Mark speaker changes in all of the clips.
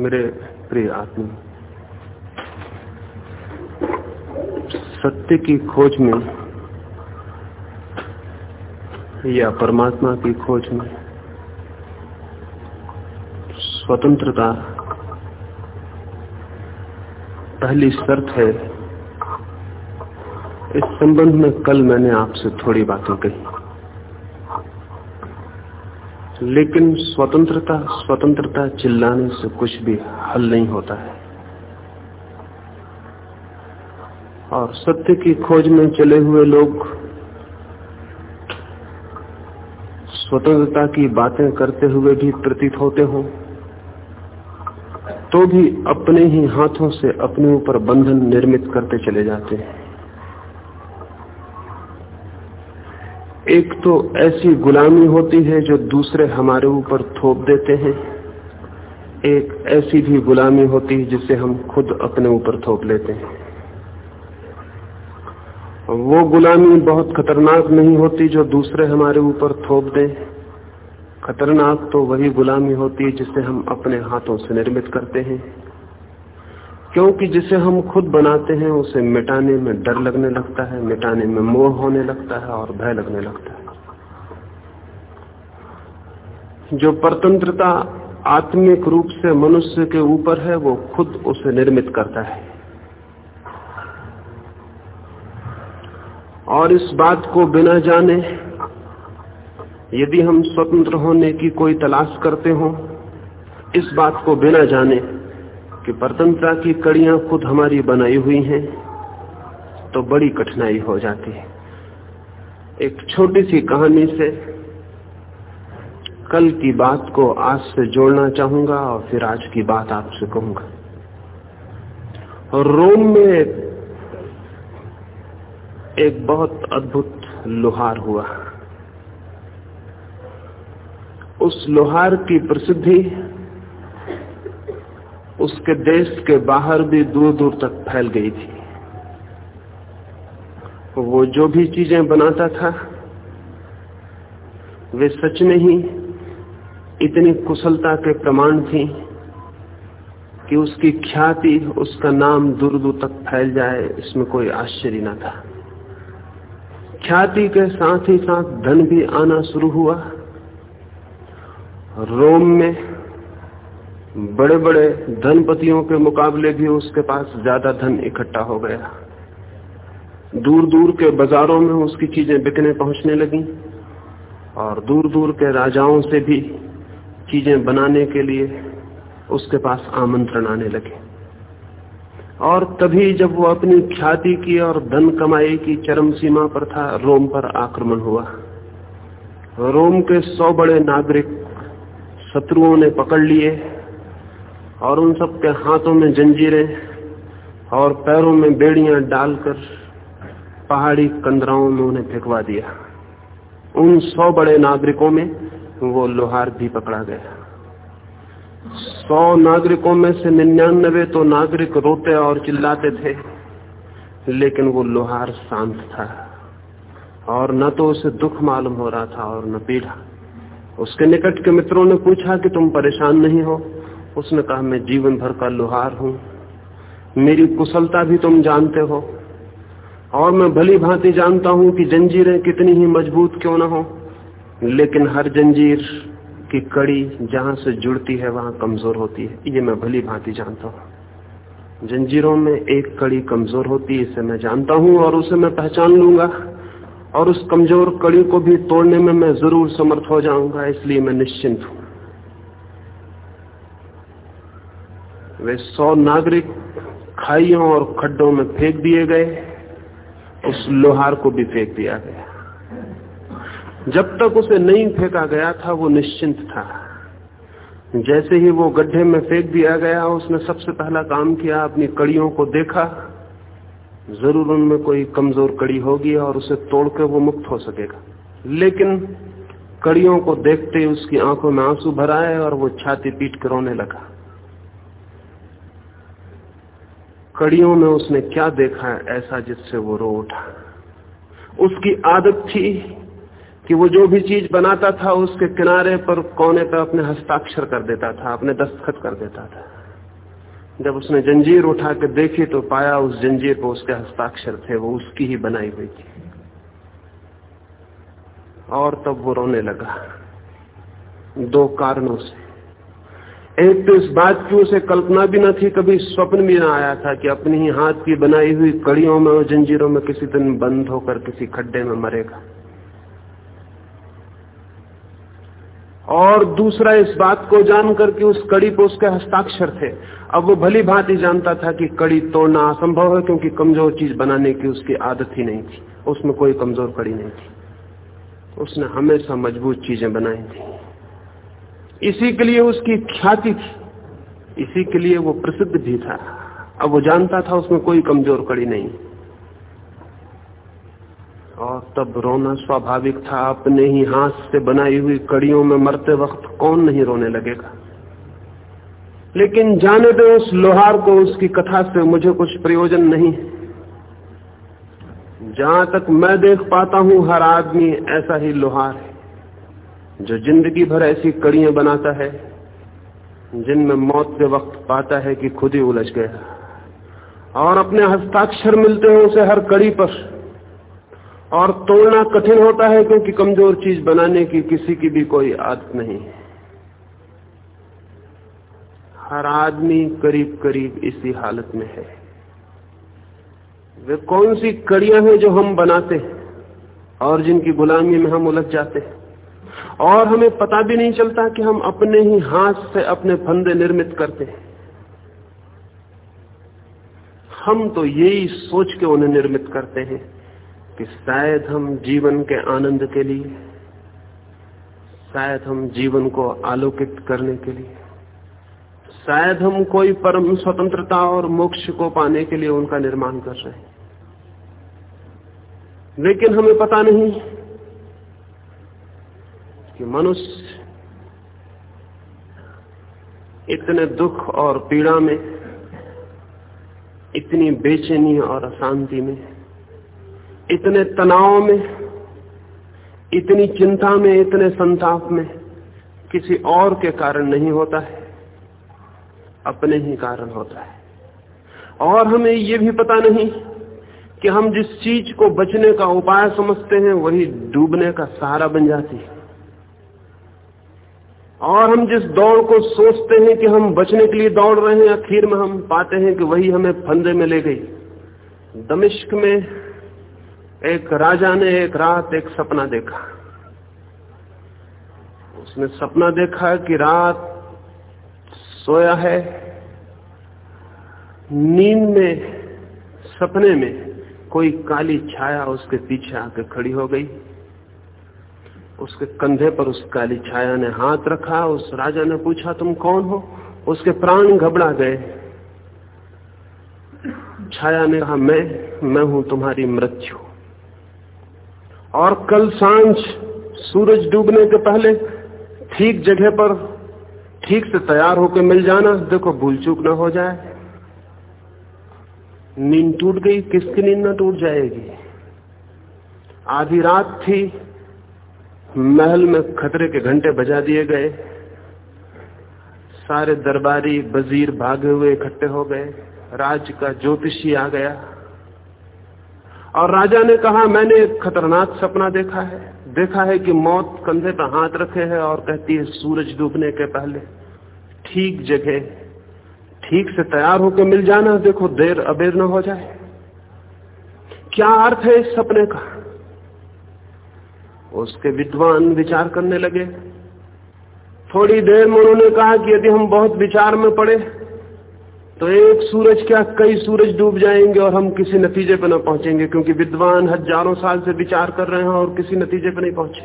Speaker 1: मेरे प्रिय आत्मा, सत्य की खोज में या परमात्मा की खोज में स्वतंत्रता पहली शर्त है। इस संबंध में कल मैंने आपसे थोड़ी बातें कही। लेकिन स्वतंत्रता स्वतंत्रता चिल्लाने से कुछ भी हल नहीं होता है। और सत्य की खोज में चले हुए लोग स्वतंत्रता की बातें करते हुए भी प्रतीत होते हों तो भी अपने ही हाथों से अपने ऊपर बंधन निर्मित करते चले जाते हैं। एक तो ऐसी गुलामी होती है जो दूसरे हमारे ऊपर थोप देते हैं। एक ऐसी भी गुलामी होती है जिसे हम खुद अपने ऊपर थोप लेते हैं। वो गुलामी बहुत खतरनाक नहीं होती जो दूसरे हमारे ऊपर थोप दें। खतरनाक तो वही गुलामी होती है जिसे हम अपने हाथों से निर्मित करते हैं। क्योंकि जिसे हम खुद बनाते हैं, उसे मिटाने में डर लगने लगता है, मिटाने में मोह होने लगता है और भय लगने लगता है। जो परतंत्रता आत्मिक रूप से मनुष्य के ऊपर है, वो खुद उसे निर्मित करता है। और इस बात को बिना जाने, यदि हम स्वतंत्र होने की कोई तलाश करते हो, इस बात को बिना जाने कि परतंत्रता की कड़ियाँ खुद हमारी बनाई हुई हैं तो बड़ी कठिनाई हो जाती है। एक छोटी सी कहानी से कल की बात को आज से जोड़ना चाहूँगा और फिर आज की बात आपसे कहूँगा। और रोम में एक बहुत अद्भुत लोहार हुआ। उस लोहार की प्रसिद्धि उसके देश के बाहर भी दूर दूर तक फैल गई थी। वो जो भी चीज़ें बनाता था, वे सच में ही इतनी कुशलता के प्रमाण थी कि उसकी ख्याति उसका नाम दूर दूर तक फैल जाए, इसमें कोई आश्चर्य न था। ख्याति के साथ ही साथ धन भी आना शुरू हुआ। रोम में बड़े बड़े धनपतियों के मुकाबले भी उसके पास ज़्यादा धन इकट्ठा हो गया। दूर दूर के बाजारों में उसकी चीज़ें बिकने पहुँचने लगी और दूर दूर के राजाओं से भी चीज़ें बनाने के लिए उसके पास आमंत्रण आने लगे। और तभी जब वो अपनी ख्याति की और धन कमाई की चरम सीमा पर था, रोम पर आक्रमण हुआ। रोम के सौ बड़े नागरिक शत्रुओं ने पकड़ लिए। और उन सब के हाथों में जंजीरें और पैरों में बेड़ियाँ डालकर पहाड़ी कंदराओं में उन्हें फेंकवा दिया। उन सौ बड़े नागरिकों में वो लोहार भी पकड़ा गया। सौ नागरिकों में से निन्यानबे तो नागरिक रोते और चिल्लाते थे, लेकिन वो लोहार शांत था। और न तो उसे दुख मालूम हो रहा था और न पीड़ा। उसके निकट के मित्रों ने पूछा कि तुम परेशान नहीं हो? उसने कहा, मैं जीवन भर का लोहार हूँ। मेरी कुशलता भी तुम जानते हो। और मैं भली भांति जानता हूँ कि जंजीरें कितनी ही मज़बूत क्यों ना हो। लेकिन हर जंजीर की कड़ी जहाँ से जुड़ती है, वहाँ कमज़ोर होती है। ये मैं भली भांति जानता हूँ। जंजीरों में एक कड़ी कमज़ोर होती है, इसे मैं जानता हूँ और उसे मैं पहचान लूँगा। और उस कमज़ोर कड़ी को भी तोड़ने में मैं ज़रूर समर्थ हो जाऊँगा, इसलिए मैं निश्चिंत हूँ। वे सौ नागरिक खाइयों और खड्डों में फेंक दिए गए, उस लोहार को भी फेंक दिया गया। जब तक उसे नहीं फेंका गया था, वो निश्चिंत था। जैसे ही वो गड्ढे में फेंक दिया गया, उसने सबसे पहला काम किया, अपनी कड़ियों को देखा। ज़रूर उनमें कोई कमज़ोर कड़ी होगी और उसे तोड़कर वो मुक्त हो सकेगा। लेकिन कड़ियों को देखते ही उसकी आँखों में आँसू भराए और वो छाती पीट कर रोने लगा। कड़ियों में उसने क्या देखा ऐसा जिससे वो रो उठा? उसकी आदत थी कि वो जो भी चीज़ बनाता था उसके किनारे पर कोने पर अपने हस्ताक्षर कर देता था, अपने दस्तखत कर देता था। जब उसने जंजीर उठा के देखी तो पाया उस जंजीर पर उसके हस्ताक्षर थे, वो उसकी ही बनाई हुई थी। और तब वो रोने लगा। दो कारणों से। एक तो इस बात की उसे कल्पना भी न थी, कभी स्वप्न भी ना आया था कि अपनी ही हाथ की बनाई हुई कड़ियों में और जंजीरों में किसी दिन बंद होकर किसी खड्डे में मरेगा। और दूसरा इस बात को जानकर कि उस कड़ी पर उसके हस्ताक्षर थे। अब वो भली भांति जानता था कि कड़ी तोड़ना असंभव है, क्योंकि कमज़ोर चीज़ बनाने की उसकी आदत ही नहीं थी। उसमें कोई कमज़ोर कड़ी नहीं थी। उसने हमेशा मज़बूत चीज़ें बनाई थी। इसी के लिए उसकी ख्याति थी। इसी के लिए वो प्रसिद्ध भी था। अब वो जानता था, उसमें कोई कमज़ोर कड़ी नहीं। और तब रोना स्वाभाविक था, अपने ही हाथ से बनाई हुई कड़ियों में मरते वक्त कौन नहीं रोने लगेगा। लेकिन जाने दे उस लोहार को, उसकी कथा से मुझे कुछ प्रयोजन नहीं। जहाँ तक मैं देख पाता हूँ, हर आदमी ऐसा ही लोहार है। जो ज़िंदगी भर ऐसी कड़ियाँ बनाता है, जिनमें मौत के वक्त पाता है कि खुद ही उलझ गया। और अपने हस्ताक्षर मिलते हैं उसे हर कड़ी पर। और तोड़ना कठिन होता है क्योंकि कमज़ोर चीज़ बनाने की किसी की भी कोई आदत नहीं। है हर आदमी करीब करीब इसी हालत में है। वे कौन सी कड़ियाँ हैं जो हम बनाते हैं और जिनकी गुलामी में हम उलझ जाते हैं? और हमें पता भी नहीं चलता कि हम अपने ही हाथ से अपने फंदे निर्मित करते हैं। हम तो यही सोच के उन्हें निर्मित करते हैं कि शायद हम जीवन के आनंद के लिए, शायद हम जीवन को आलोकित करने के लिए, शायद हम कोई परम स्वतंत्रता और मोक्ष को पाने के लिए उनका निर्माण कर रहे हैं। लेकिन हमें पता नहीं कि मनुष्य इतने दुख और पीड़ा में, इतनी बेचैनी और अशांति में, इतने तनाव में, इतनी चिंता में, इतने संताप में किसी और के कारण नहीं होता है, अपने ही कारण होता है। और हमें ये भी पता नहीं कि हम जिस चीज़ को बचने का उपाय समझते हैं, वही डूबने का सहारा बन जाती है। और हम जिस दौड़ को सोचते हैं कि हम बचने के लिए दौड़ रहे हैं, आखिर में हम पाते हैं कि वही हमें फंदे में ले गई। दमिश्क में एक राजा ने एक रात एक सपना देखा। उसने सपना देखा कि रात सोया है, नींद में, सपने में कोई काली छाया उसके पीछे आके खड़ी हो गई। उसके कंधे पर उस काली छाया ने हाथ रखा, उस राजा ने पूछा, तुम कौन हो? उसके प्राण घबरा गए। छाया ने कहा, मैं मैं हूँ तुम्हारी मृत्यु। और कल साँझ सूरज डूबने के पहले ठीक जगह पर ठीक से तैयार होकर मिल जाना, देखो भूल चूक ना हो जाए। नींद टूट गई, किसकी नींद ना टूट जाएगी? आधी रात थी महल में खतरे के घंटे बजा दिए गए। सारे दरबारी वज़ीर भागे हुए इकट्ठे हो गए। राज का ज्योतिषी आ गया। और राजा ने कहा, मैंने एक खतरनाक सपना देखा है। देखा है कि मौत कंधे पर हाथ रखे है और कहती है, सूरज डूबने के पहले ठीक जगह, ठीक से तैयार होकर मिल जाना। देखो, देर अबेर न हो जाए। क्या अर्थ है इस सपने का? उसके विद्वान विचार करने लगे। थोड़ी देर में उन्होंने कहा कि यदि हम बहुत विचार में पड़े तो एक सूरज क्या कई सूरज डूब जाएँगे और हम किसी नतीजे पर न पहुँचेंगे, क्योंकि विद्वान हज़ारों साल से विचार कर रहे हैं और किसी नतीजे पर नहीं पहुँचे।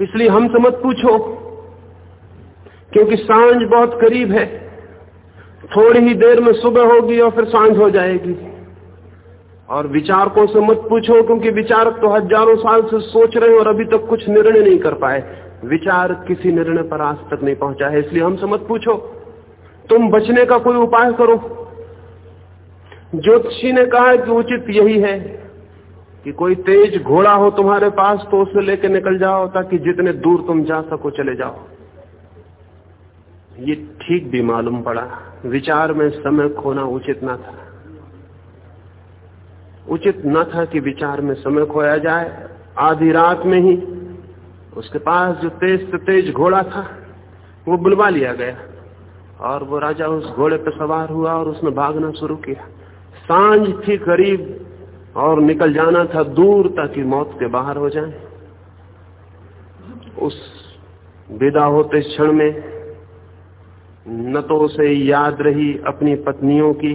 Speaker 1: इसलिए हमसे मत पूछो, क्योंकि साँझ बहुत करीब है। थोड़ी ही देर में सुबह होगी और फिर साँझ हो जाएगी। और विचारकों से मत पूछो, क्योंकि विचारक तो हज़ारों साल से सोच रहे हैं और अभी तक कुछ निर्णय नहीं कर पाए। विचार किसी निर्णय पर आज तक नहीं पहुँचा है, इसलिए हमसे मत पूछो। तुम बचने का कोई उपाय करो। ज्योतिषी ने कहा कि उचित यही है कि कोई तेज घोड़ा हो तुम्हारे पास तो उसे लेकर निकल जाओ, ताकि जितने दूर तुम जा सको चले जाओ। ये ठीक भी मालूम पड़ा। विचार में समय खोना उचित ना था। उचित न था कि विचार में समय खोया जाए। आधी रात में ही उसके पास जो तेज से तेज घोड़ा था, वो बुलवा लिया गया और वो राजा उस घोड़े पर सवार हुआ और उसने भागना शुरू किया। साँझ थी करीब और निकल जाना था दूर ताकि मौत के बाहर हो जाए। उस विदा होते क्षण में न तो उसे याद रही अपनी पत्नियों की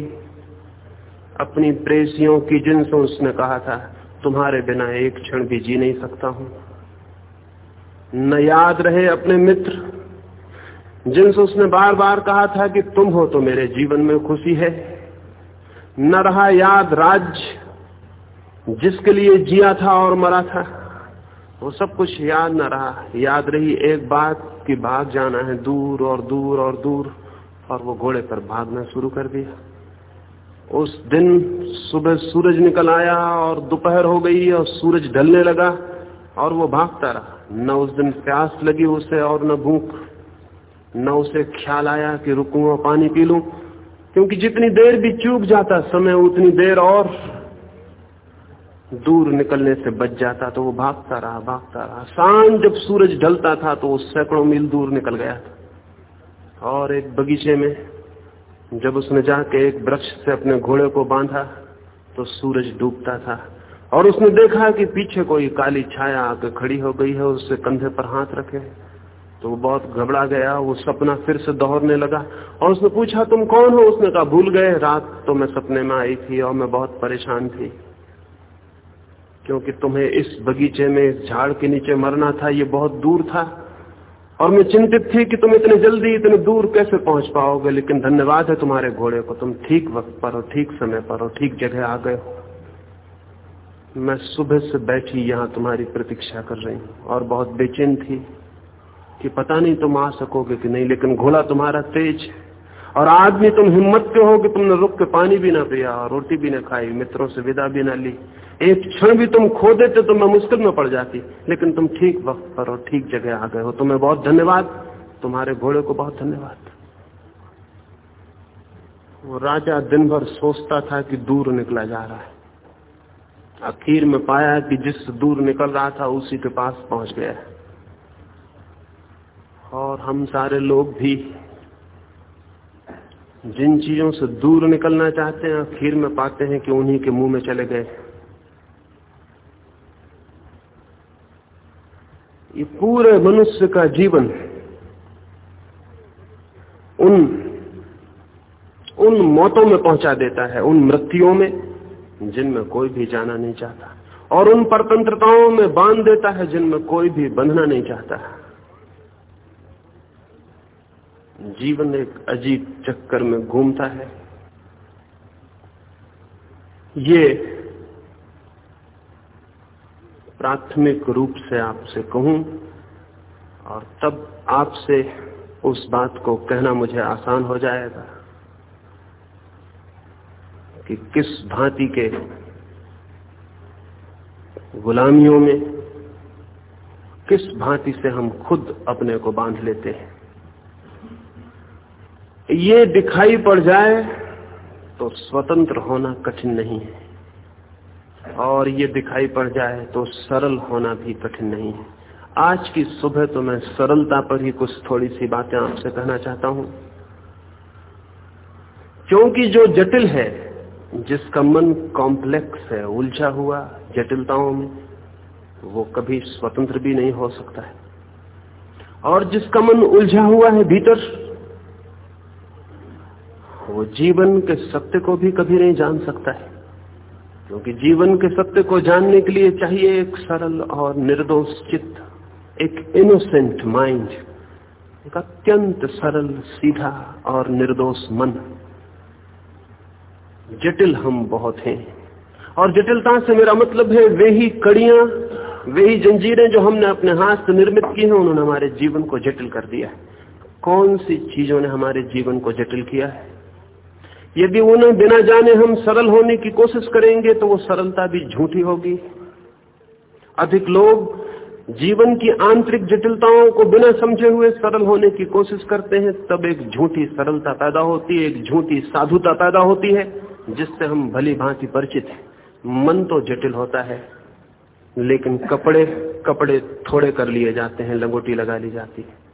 Speaker 1: अपनी प्रेसियों की जिनसे उसने कहा था, तुम्हारे बिना एक क्षण भी जी नहीं सकता हूँ। न याद रहे अपने मित्र, जिनसे उसने बार बार कहा था कि तुम हो तो मेरे जीवन में खुशी है। न रहा याद राज्य जिसके लिए जिया था और मरा था, वो सब कुछ याद न रहा। याद रही एक बात कि भाग जाना है दूर और दूर और दूर, और वो घोड़े पर भागना शुरू कर दिया। उस दिन सुबह सूरज निकल आया और दोपहर हो गई और सूरज ढलने लगा और वो भागता रहा। न उस दिन प्यास लगी उसे और न भूख। न उसे ख्याल आया कि रुकू और पानी पी लू, क्योंकि जितनी देर भी चूक जाता समय, उतनी देर और दूर निकलने से बच जाता तो वो भागता रहा भागता रहा। शाम जब सूरज ढलता था तो वो सैकड़ों मील दूर निकल गया था। और एक बगीचे में जब उसने जाके एक वृक्ष से अपने घोड़े को बांधा तो सूरज डूबता था। और उसने देखा कि पीछे कोई काली छाया आकर खड़ी हो गई है उससे कंधे पर हाथ रखे। तो वो बहुत घबरा गया, वो सपना फिर से दोहरने लगा। और उसने पूछा, तुम कौन हो? उसने कहा, भूल गए, रात तो मैं सपने में आई थी और मैं बहुत परेशान थी। क्योंकि तुम्हें इस बगीचे में, इस झाड़ के नीचे मरना था, ये बहुत दूर था। और मैं चिंतित थी कि तुम इतने जल्दी इतने दूर कैसे पहुँच पाओगे, लेकिन धन्यवाद है तुम्हारे घोड़े को। तुम ठीक वक्त पर हो ठीक समय पर हो ठीक जगह आ गए हो। मैं सुबह से बैठी यहाँ तुम्हारी प्रतीक्षा कर रही हूँ। और बहुत बेचैन थी कि पता नहीं तुम आ सकोगे कि नहीं, लेकिन घोड़ा तुम्हारा तेज है। और आदमी तुम हिम्मत के हो कि तुमने रुक के पानी भी ना पिया और रोटी भी ना खाई, मित्रों से विदा भी ना ली। एक क्षण भी तुम खो देते तो मैं मुश्किल में पड़ जाती। लेकिन तुम ठीक वक्त पर और ठीक जगह आ गए हो। तुम्हें बहुत धन्यवाद। तुम्हारे घोड़े को बहुत धन्यवाद। वो राजा दिन भर सोचता था कि दूर निकला जा रहा है। आखिर में पाया कि जिस दूर निकल रहा था, उसी के पास पहुँच गया और हम सारे लोग भी जिन चीज़ों से दूर निकलना चाहते हैं, आखिर में पाते हैं कि उन्हीं के मुँह में चले गए। ये पूरे मनुष्य का जीवन उन उन मौतों में पहुँचा देता है, उन मृत्युओं में, जिनमें कोई भी जाना नहीं चाहता। और उन परतंत्रताओं में बाँध देता है, जिनमें कोई भी बंधना नहीं चाहता। जीवन एक अजीब चक्कर में घूमता है। ये प्राथमिक रूप से आपसे कहूँ और तब आपसे उस बात को कहना मुझे आसान हो जाएगा कि किस भांति के गुलामियों में किस भांति से हम खुद अपने को बाँध लेते हैं। ये दिखाई पड़ जाए तो स्वतंत्र होना कठिन नहीं है। और ये दिखाई पड़ जाए तो सरल होना भी कठिन नहीं है। आज की सुबह तो मैं सरलता पर ही कुछ थोड़ी सी बातें आपसे कहना चाहता हूँ। क्योंकि जो जटिल है, जिसका मन कॉम्प्लेक्स है, उलझा हुआ जटिलताओं में, वो कभी स्वतंत्र भी नहीं हो सकता है। और जिसका मन उलझा हुआ है भीतर, वो जीवन के सत्य को भी कभी नहीं जान सकता है। क्योंकि जीवन के सत्य को जानने के लिए चाहिए एक सरल और निर्दोष चित्त, एक इनोसेंट माइंड एक अत्यंत सरल, सीधा और निर्दोष मन। जटिल हम बहुत हैं। और जटिलता से मेरा मतलब है, वे ही कड़ियाँ, वे ही जंजीरें जो हमने अपने हाथ से निर्मित की हैं, उन्होंने हमारे जीवन को जटिल कर दिया है। कौन सी चीज़ों ने हमारे जीवन को जटिल किया है? यदि उन्हें बिना जाने हम सरल होने की कोशिश करेंगे तो वो सरलता भी झूठी होगी। अधिक लोग जीवन की आंतरिक जटिलताओं को बिना समझे हुए सरल होने की कोशिश करते हैं, तब एक झूठी सरलता पैदा होती है, एक झूठी साधुता पैदा होती है, जिससे हम भली भांति परिचित हैं। मन तो जटिल होता है, लेकिन कपड़े कपड़े थोड़े कर लिए जाते हैं, लंगोटी लगा ली जाती है।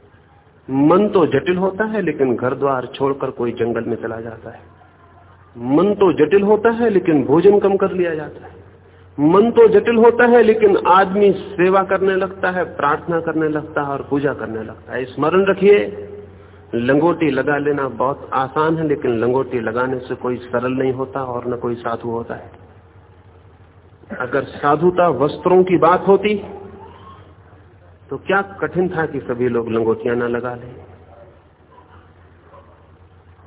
Speaker 1: मन तो जटिल होता है, लेकिन घर द्वार छोड़कर कोई जंगल में चला जाता है। मन तो जटिल होता है, लेकिन भोजन कम कर लिया जाता है। मन तो जटिल होता है, लेकिन आदमी सेवा करने लगता है, प्रार्थना करने लगता है और पूजा करने लगता है। स्मरण रखिए, लंगोटी लगा लेना बहुत आसान है, लेकिन लंगोटी लगाने से कोई सरल नहीं होता और न कोई साधु होता है। अगर साधुता वस्त्रों की बात होती तो क्या कठिन था कि सभी लोग लंगोटियाँ न लगा लें?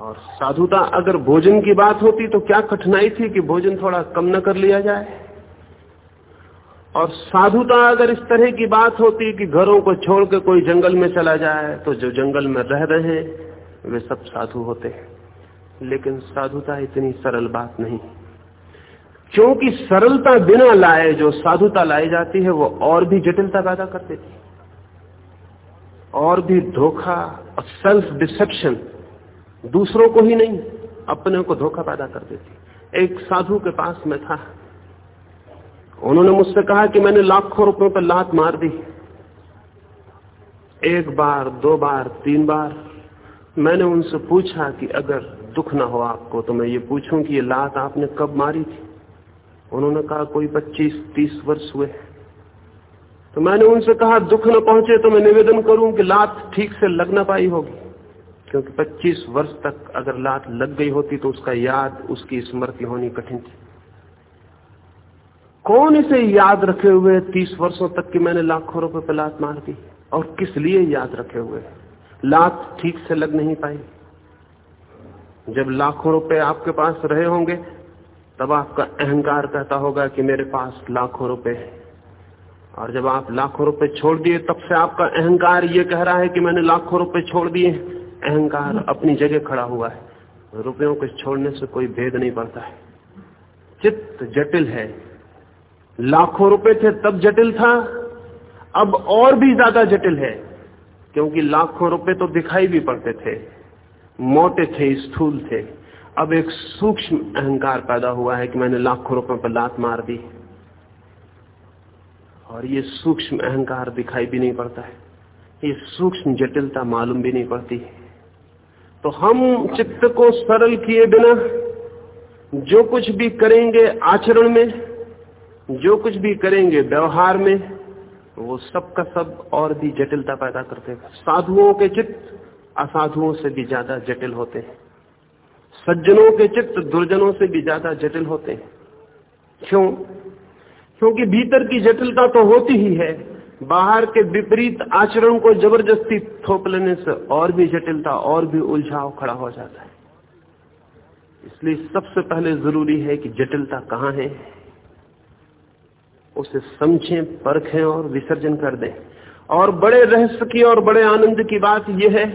Speaker 1: और साधुता अगर भोजन की बात होती तो क्या कठिनाई थी कि भोजन थोड़ा कम न कर लिया जाए? और साधुता अगर इस तरह की बात होती कि घरों को छोड़ के कोई जंगल में चला जाए तो जो जंगल में रह रहे हैं वे सब साधु होते हैं। लेकिन साधुता इतनी सरल बात नहीं। क्योंकि सरलता बिना लाए जो साधुता लाई जाती है, वो और भी जटिलता पैदा कर देती और भी धोखा और सेल्फ डिसेप्शन दूसरों को ही नहीं, अपने को धोखा पैदा कर देती। एक साधु के पास में था। उन्होंने मुझसे कहा कि मैंने लाखों रुपयों पर लात मार दी। एक बार, दो बार, तीन बार मैंने उनसे पूछा कि अगर दुख ना हो आपको तो मैं ये पूछूँ कि ये लात आपने कब मारी थी? उन्होंने कहा, कोई पच्चीस, तीस वर्ष हुए। तो मैंने उनसे कहा, दुख न पहुँचे तो मैं निवेदन करूँ कि लात ठीक से लग ना पाई होगी। क्योंकि 25 वर्ष तक अगर लात लग गई होती तो उसका याद, उसकी स्मृति होनी कठिन थी। कौन इसे याद रखे हुए तीस वर्षों तक कि मैंने लाखों रुपए पर लात मार दी? और किस लिए याद रखे हुए? लात ठीक से लग नहीं पाई। जब लाखों रुपए आपके पास रहे होंगे, तब आपका अहंकार कहता होगा कि मेरे पास लाखों रुपए है। और जब आप लाखों रुपए छोड़ दिए, तब से आपका अहंकार ये कह रहा है कि मैंने लाखों रुपए छोड़ दिए अहंकार अपनी जगह खड़ा हुआ है। रुपयों को छोड़ने से कोई भेद नहीं पड़ता है। चित्त जटिल है। लाखों रुपए थे, तब जटिल था। अब और भी ज़्यादा जटिल है, क्योंकि लाखों रुपए तो दिखाई भी पड़ते थे। मोटे थे, स्थूल थे। अब एक सूक्ष्म अहंकार पैदा हुआ है कि मैंने लाखों रुपए पर लात मार दी। और ये सूक्ष्म अहंकार दिखाई भी नहीं पड़ता है। ये सूक्ष्म जटिलता मालूम भी नहीं पड़ती। तो हम चित्त को सरल किए बिना जो कुछ भी करेंगे आचरण में, जो कुछ भी करेंगे व्यवहार में, वो सब का सब और भी जटिलता पैदा करते हैं। साधुओं के चित्त असाधुओं से भी ज़्यादा जटिल होते हैं। सज्जनों के चित्त दुर्जनों से भी ज़्यादा जटिल होते हैं। क्यों? क्योंकि भीतर की जटिलता तो होती ही है। बाहर के विपरीत आचरण को ज़बरदस्ती थोप लेने से और भी जटिलता, और भी उलझाव खड़ा हो जाता है। इसलिए सबसे पहले ज़रूरी है कि जटिलता कहाँ है? उसे समझें, परखें और विसर्जन कर दें। और बड़े रहस्य की और बड़े आनंद की बात यह है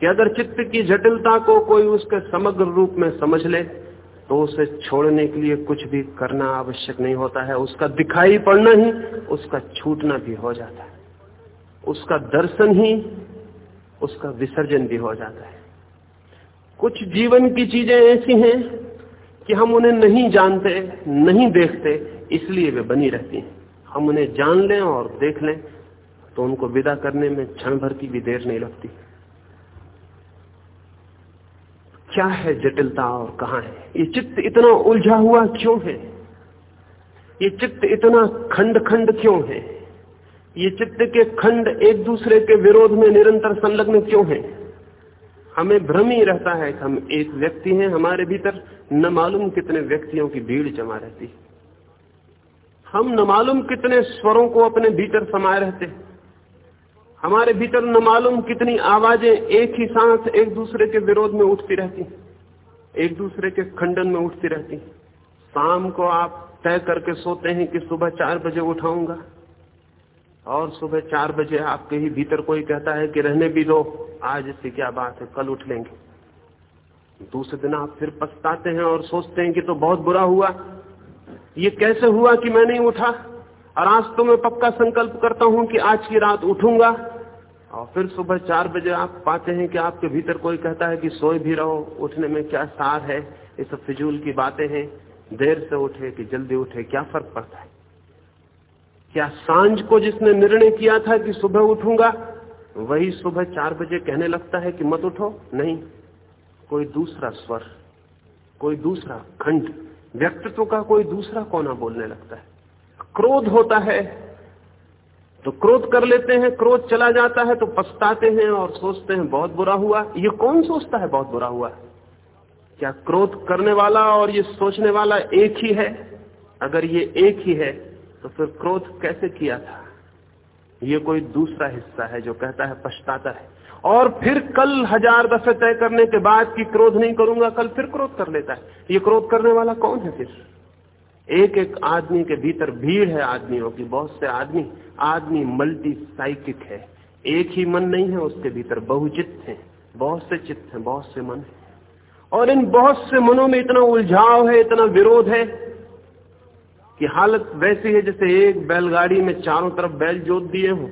Speaker 1: कि अगर चित्त की जटिलता को कोई उसके समग्र रूप में समझ ले तो उसे छोड़ने के लिए कुछ भी करना आवश्यक नहीं होता है। उसका दिखाई पड़ना ही, उसका छूटना भी हो जाता है। उसका दर्शन ही, उसका विसर्जन भी हो जाता है। कुछ जीवन की चीज़ें ऐसी हैं कि हम उन्हें नहीं जानते, नहीं देखते, इसलिए वे बनी रहती हैं। हम उन्हें जान लें और देख लें तो उनको विदा करने में क्षण भर की भी देर नहीं लगती। क्या है जटिलता और कहा है? ये चित्त इतना उलझा हुआ क्यों है? ये चित्त इतना खंड खंड क्यों है? ये चित्त के खंड एक दूसरे के विरोध में निरंतर संलग्न क्यों है? हमें भ्रम ही रहता है कि हम एक व्यक्ति हैं, हमारे भीतर न मालूम कितने व्यक्तियों की भीड़ जमा रहती है। हम न मालूम कितने स्वरों को अपने भीतर समाये रहते हमारे भीतर न मालूम कितनी आवाज़ें एक ही सांस एक दूसरे के विरोध में उठती रहती, एक दूसरे के खंडन में उठती रहती। शाम को आप तय करके सोते हैं कि सुबह चार बजे उठाऊँगा। और सुबह चार बजे आपके ही भीतर कोई कहता है कि रहने भी दो, आज इससे क्या बात है, कल उठ लेंगे। दूसरे दिन आप फिर पछताते हैं और सोचते हैं कि तो बहुत बुरा हुआ। ये कैसे हुआ कि मैं नहीं उठा? और आज तो मैं पक्का संकल्प करता हूँ कि आज की रात उठूँगा। और फिर सुबह चार बजे आप पाते हैं कि आपके भीतर कोई कहता है कि सोए भी रहो, उठने में क्या सार है? ये सब फिजूल की बातें हैं। देर से उठे कि जल्दी उठे, क्या फ़र्क पड़ता है? क्या साँझ को जिसने निर्णय किया था कि सुबह उठूँगा, वही सुबह चार बजे कहने लगता है कि मत उठो? नहीं। कोई दूसरा स्वर, कोई दूसरा खंड, व्यक्तित्व का कोई दूसरा कोना बोलने लगता है। क्रोध होता है तो क्रोध कर लेते हैं, क्रोध चला जाता है तो पछताते हैं और सोचते हैं, बहुत बुरा हुआ। ये कौन सोचता है, बहुत बुरा हुआ? क्या क्रोध करने वाला और ये सोचने वाला एक ही है? अगर ये एक ही है तो फिर क्रोध कैसे किया था? ये कोई दूसरा हिस्सा है जो कहता है, पछताता है। और फिर कल हज़ार दफे तय करने के बाद कि क्रोध नहीं करूँगा, कल फिर क्रोध कर लेता है। ये क्रोध करने वाला कौन है फिर? एक एक आदमी के भीतर भीड़ है आदमियों की, बहुत से आदमी आदमी मल्टी साइकिक है। एक ही मन नहीं है, उसके भीतर बहुचित है। बहुत से चित्त हैं, बहुत से मन है। और इन बहुत से मनों में इतना उलझाव है, इतना विरोध है, कि हालत वैसी है जैसे एक बैलगाड़ी में चारों तरफ़ बैल जोत दिए हो,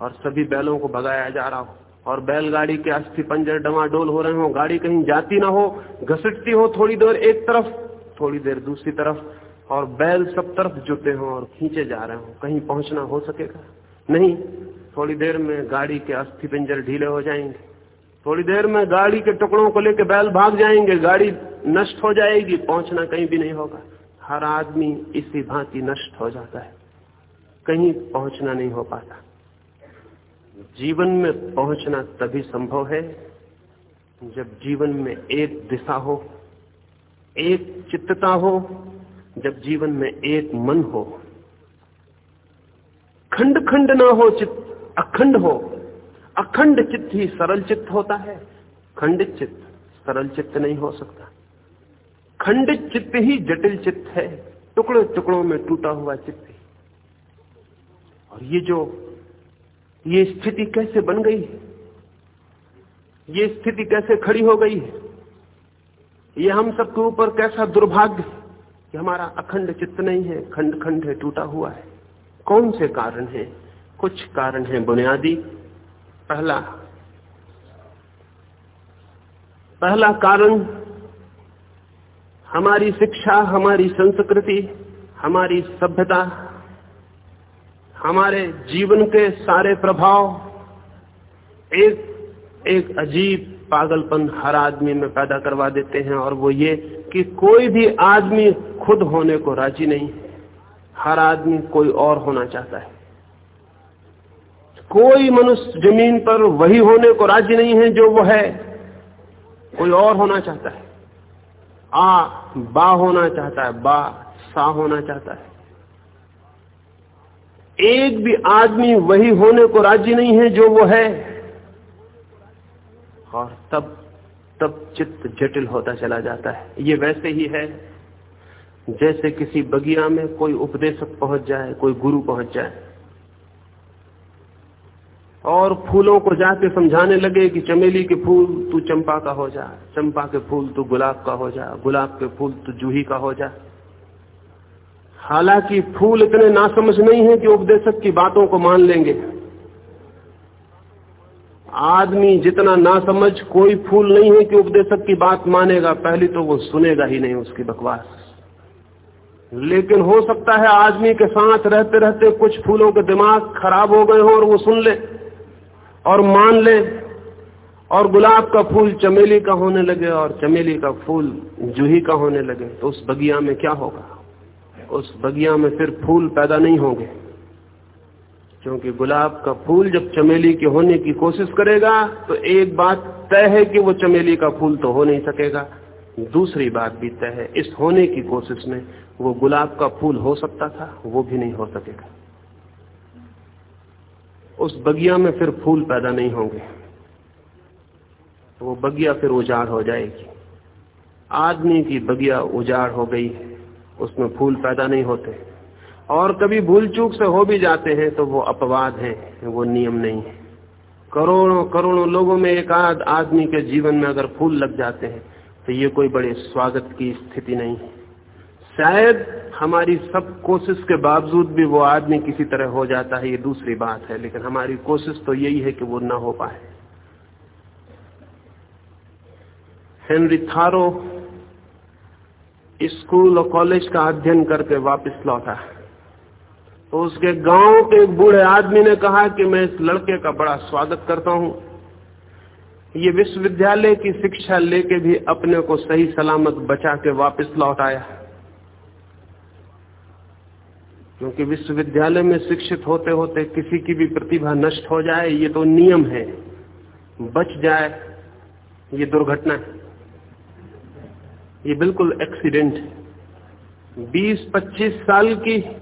Speaker 1: और सभी बैलों को भगाया जा रहा हो। और बैलगाड़ी के अस्थि पंजर डमाडोल हो रहे हो, गाड़ी कहीं जाती ना हो, घसटती हो थोड़ी देर एक तरफ़, थोड़ी देर दूसरी तरफ़ और बैल सब तरफ़ जुटे हों और खींचे जा रहे हों, कहीं पहुँचना हो सकेगा? नहीं। थोड़ी देर में गाड़ी के अस्थि पिंजर ढीले हो जाएँगे। थोड़ी देर में गाड़ी के टुकड़ों को लेकर बैल भाग जाएँगे, गाड़ी नष्ट हो जाएगी, पहुँचना कहीं भी नहीं होगा। हर आदमी इसी भांति नष्ट हो जाता है। कहीं पहुँचना नहीं हो पाता। जीवन में पहुँचना तभी संभव है जब जीवन में एक दिशा हो, एक चित्तता हो जब जीवन में एक मन हो, खंड खंड ना हो चित्त अखंड हो, अखंड चित्त ही सरल चित्त होता है। खंडित चित्त सरल चित्त नहीं हो सकता। खंडित चित्त ही जटिल चित्त है, टुकड़े टुकड़ों में टूटा हुआ चित्त और ये जो, ये स्थिति कैसे बन गई है? ये स्थिति कैसे खड़ी हो गई है? ये हम सबके ऊपर कैसा दुर्भाग्य कि हमारा अखंड चित्त नहीं है, खंड खंड है, टूटा हुआ है। कौन से कारण है? कुछ कारण है बुनियादी। पहला पहला कारण, हमारी शिक्षा, हमारी संस्कृति, हमारी सभ्यता, हमारे जीवन के सारे प्रभाव, एक एक अजीब पागलपन हर आदमी में पैदा करवा देते हैं और वो ये कि कोई भी आदमी खुद होने को राज़ी नहीं हर आदमी कोई और होना चाहता है। कोई मनुष्य ज़मीन पर वही होने को राज़ी नहीं है जो वो है। कोई और होना चाहता है। आ, बा होना चाहता है, बा, सा होना चाहता है। एक भी आदमी वही होने को राज़ी नहीं है जो वो है। और तब चित्त जटिल होता चला जाता है। ये वैसे ही है, जैसे किसी बगिया में कोई उपदेशक पहुँच जाए, कोई गुरु पहुँच जाए। और फूलों को जाके समझाने लगे कि चमेली के फूल तू चंपा का हो जा, चंपा के फूल तू गुलाब का हो जा, गुलाब के फूल तू जूही का हो जा। हालाँकि फूल इतने नासमझ नहीं है कि उपदेशक की बातों को मान लेंगे। आदमी जितना नासमझ, कोई फूल नहीं है कि उपदेशक की बात मानेगा, पहली तो वो सुनेगा ही नहीं उसकी बकवास। लेकिन हो सकता है आदमी के साथ रहते रहते कुछ फूलों के दिमाग खराब हो गए हो और वो सुन ले और मान ले और गुलाब का फूल चमेली का होने लगे और चमेली का फूल जूही का होने लगे तो उस बगिया में क्या होगा? उस बगिया में फिर फूल पैदा नहीं होंगे। क्योंकि गुलाब का फूल जब चमेली के होने की कोशिश करेगा तो एक बात तय है कि वो चमेली का फूल तो हो नहीं सकेगा। दूसरी बात भी तय है, इस होने की कोशिश में वो गुलाब का फूल हो सकता था, वो भी नहीं हो सकेगा। उस बगिया में फिर फूल पैदा नहीं होंगे। वो बगिया फिर उजाड़ हो जाएगी। आदमी की बगिया उजाड़ हो गई, उसमें फूल पैदा नहीं होते। और कभी भूल चूक से हो भी जाते हैं तो वो अपवाद है, वो नियम नहीं है। करोड़ों करोड़ों लोगों में एक आध आदमी के जीवन में अगर फूल लग जाते हैं तो ये कोई बड़े स्वागत की स्थिति नहीं है। शायद हमारी सब कोशिश के बावजूद भी वो आदमी किसी तरह हो जाता है, ये दूसरी बात है, लेकिन हमारी कोशिश तो यही है कि वो ना हो पाए। हेनरी थारो स्कूल और कॉलेज का अध्ययन करके वापस लौटा। तो उसके गाँव के एक बूढ़े आदमी ने कहा कि मैं इस लड़के का बड़ा स्वागत करता हूँ। ये विश्वविद्यालय की शिक्षा लेके भी अपने को सही सलामत बचा के वापस लौट आया। क्योंकि विश्वविद्यालय में शिक्षित होते होते किसी की भी प्रतिभा नष्ट हो जाए, ये तो नियम है। बच जाए, ये दुर्घटना है। ये बिल्कुल एक्सीडेंट है। 20-25 साल की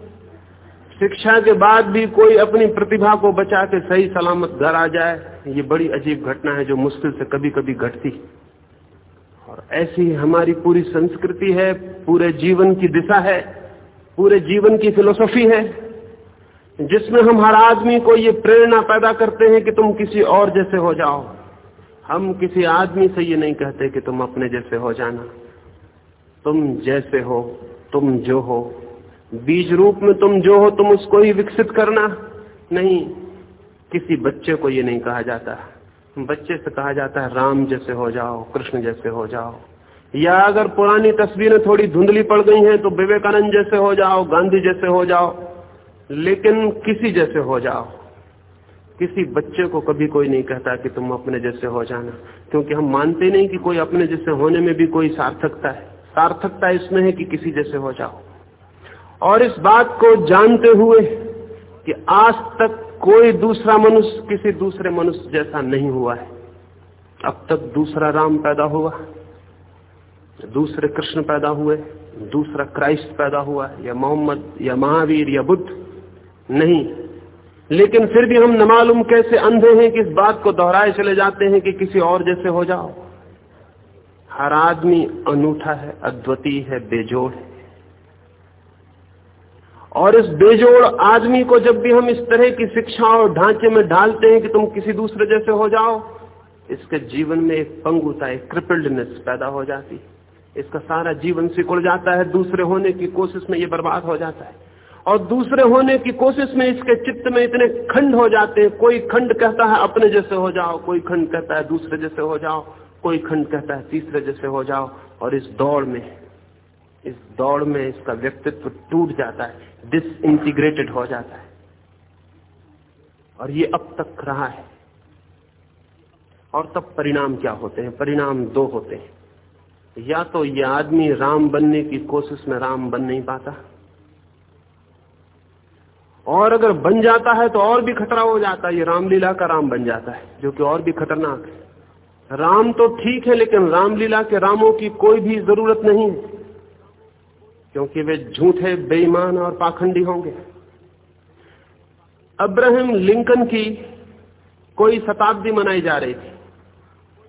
Speaker 1: शिक्षा के बाद भी कोई अपनी प्रतिभा को बचा के सही सलामत घर आ जाए, ये बड़ी अजीब घटना है जो मुश्किल से कभी कभी घटती और ऐसी हमारी पूरी संस्कृति है, पूरे जीवन की दिशा है, पूरे जीवन की फिलोसफी है, जिसमें हम हर आदमी को ये प्रेरणा पैदा करते हैं कि तुम किसी और जैसे हो जाओ। हम किसी आदमी से ये नहीं कहते कि तुम अपने जैसे हो जाना। तुम जैसे हो, तुम जो हो बीज रूप में तुम जो हो, तुम उसको ही विकसित करना। नहीं, किसी बच्चे को ये नहीं कहा जाता। बच्चे से कहा जाता है, राम जैसे हो जाओ, कृष्ण जैसे हो जाओ। या अगर पुरानी तस्वीरें थोड़ी धुंधली पड़ गई हैं तो विवेकानंद जैसे हो जाओ, गांधी जैसे हो जाओ, लेकिन किसी जैसे हो जाओ। किसी बच्चे को कभी कोई नहीं कहता कि तुम अपने जैसे हो जाना, क्योंकि हम मानते नहीं कि कोई अपने जैसे होने में भी कोई सार्थकता है। सार्थकता इसमें है कि किसी जैसे हो जाओ। और इस बात को जानते हुए कि आज तक कोई दूसरा मनुष्य किसी दूसरे मनुष्य जैसा नहीं हुआ है। अब तक दूसरा राम पैदा हुआ, दूसरे कृष्ण पैदा हुए, दूसरा क्राइस्ट पैदा हुआ, या मोहम्मद, या महावीर, या बुद्ध, नहीं। लेकिन फिर भी हम न मालूम कैसे अंधे हैं कि इस बात को दोहराए चले जाते हैं कि किसी और जैसे हो जाओ। हर आदमी अनूठा है, अद्वितीय है, बेजोड़ है। और इस बेजोड़ आदमी को जब भी हम इस तरह की शिक्षा और ढांचे में डालते हैं कि तुम किसी दूसरे जैसे हो जाओ, इसके जीवन में एक पंगुता, एक क्रिपल्डनेस पैदा हो जाती इसका सारा जीवन सिकुड़ जाता है, दूसरे होने की कोशिश में ये बर्बाद हो जाता है। और दूसरे होने की कोशिश में इसके चित्त में इतने खंड हो जाते हैं, कोई खंड कहता है अपने जैसे हो जाओ, कोई खंड कहता है दूसरे जैसे हो जाओ, कोई खंड कहता है तीसरे जैसे हो जाओ, और इस दौड़ में इस दौड़ में इसका व्यक्तित्व टूट जाता है डिसइंटीग्रेटेड हो जाता है। और ये अब तक रहा है। और तब परिणाम क्या होते हैं? परिणाम दो होते हैं। या तो ये आदमी राम बनने की कोशिश में राम बन नहीं पाता, और अगर बन जाता है तो और भी खतरा हो जाता है। ये रामलीला का राम बन जाता है, जो कि और भी खतरनाक है। राम तो ठीक है, लेकिन रामलीला के रामों की कोई भी ज़रूरत नहीं है। क्योंकि वे झूठे, बेईमान और पाखंडी होंगे। अब्राहम लिंकन की कोई शताब्दी मनाई जा रही थी।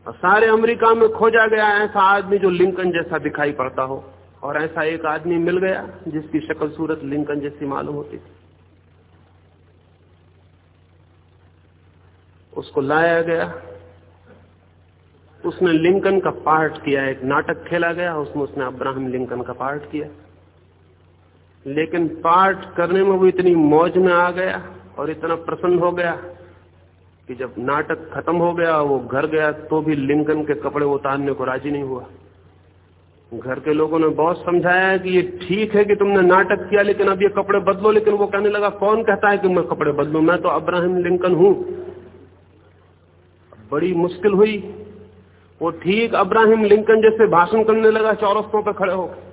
Speaker 1: और सारे अमेरिका में खोजा गया ऐसा आदमी जो लिंकन जैसा दिखाई पड़ता हो, और ऐसा एक आदमी मिल गया जिसकी शक्ल सूरत लिंकन जैसी मालूम होती थी। उसको लाया गया। उसने लिंकन का पार्ट किया, एक नाटक खेला गया, उसमें उसने अब्राहम लिंकन का पार्ट किया। लेकिन पाठ करने में वो इतनी मौज में आ गया और इतना प्रसन्न हो गया कि जब नाटक खत्म हो गया, वो घर गया तो भी लिंकन के कपड़े उतारने को राज़ी नहीं हुआ। घर के लोगों ने बहुत समझाया कि ये ठीक है कि तुमने नाटक किया, लेकिन अब ये कपड़े बदलो। लेकिन वो कहने लगा, कौन कहता है कि मैं कपड़े बदलू? मैं तो अब्राहम लिंकन हूँ। बड़ी मुश्किल हुई। वो ठीक अब्राहम लिंकन जैसे भाषण करने लगा, चौरस्तों पर खड़े होकर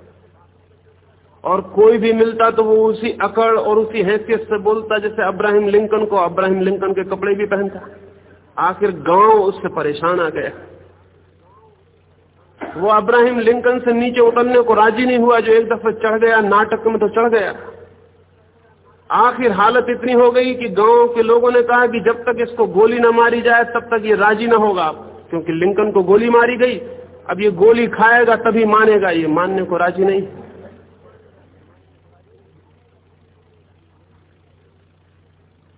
Speaker 1: और कोई भी मिलता तो वो उसी अकड़ और उसी हैसियत से बोलता, जैसे अब्राहिम लिंकन को। अब्राहिम लिंकन के कपड़े भी पहनता। आखिर गाँव उससे परेशान आ गया। वो अब्राहिम लिंकन से नीचे उतरने को राज़ी नहीं हुआ, जो एक दफे चढ़ गया, नाटक में तो चढ़ गया। आखिर हालत इतनी हो गई कि गाँव के लोगों ने कहा कि जब तक इसको गोली न मारी जाए, तब तक ये राज़ी न होगा। क्योंकि लिंकन को गोली मारी गई। अब ये गोली खाएगा तभी मानेगा, ये मानने को राज़ी नहीं।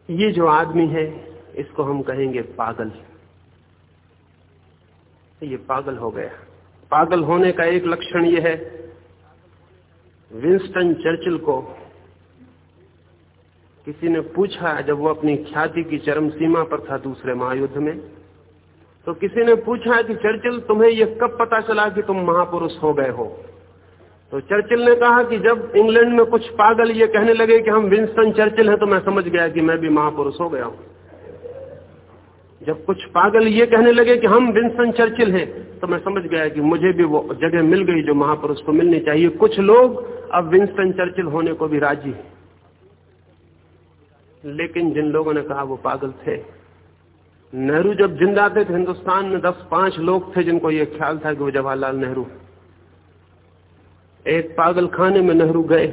Speaker 1: ये जो आदमी है, इसको हम कहेंगे पागल। ये पागल हो गया। पागल होने का एक लक्षण यह है, विंस्टन चर्चिल को किसी ने पूछा जब वो अपनी ख्याति की चरम सीमा पर था दूसरे महायुद्ध में तो किसी ने पूछा कि चर्चिल, तुम्हें यह कब पता चला कि तुम महापुरुष हो गए हो? तो चर्चिल ने कहा कि जब इंग्लैंड में कुछ पागल ये कहने लगे कि हम विंस्टन चर्चिल हैं तो मैं समझ गया कि मैं भी महापुरुष हो गया हूँ। जब कुछ पागल ये कहने लगे कि हम विंस्टन चर्चिल हैं तो मैं समझ गया कि मुझे भी वो जगह मिल गई जो महापुरुष को मिलनी चाहिए। कुछ लोग अब विंस्टन चर्चिल होने को भी राज़ी हैं। लेकिन जिन लोगों ने कहा वो पागल थे। नेहरू जब ज़िंदा थे तो हिंदुस्तान में दस पाँच लोग थे जिनको ये ख्याल था कि वो जवाहरलाल नेहरू एक पागल खाने में नेहरू गए।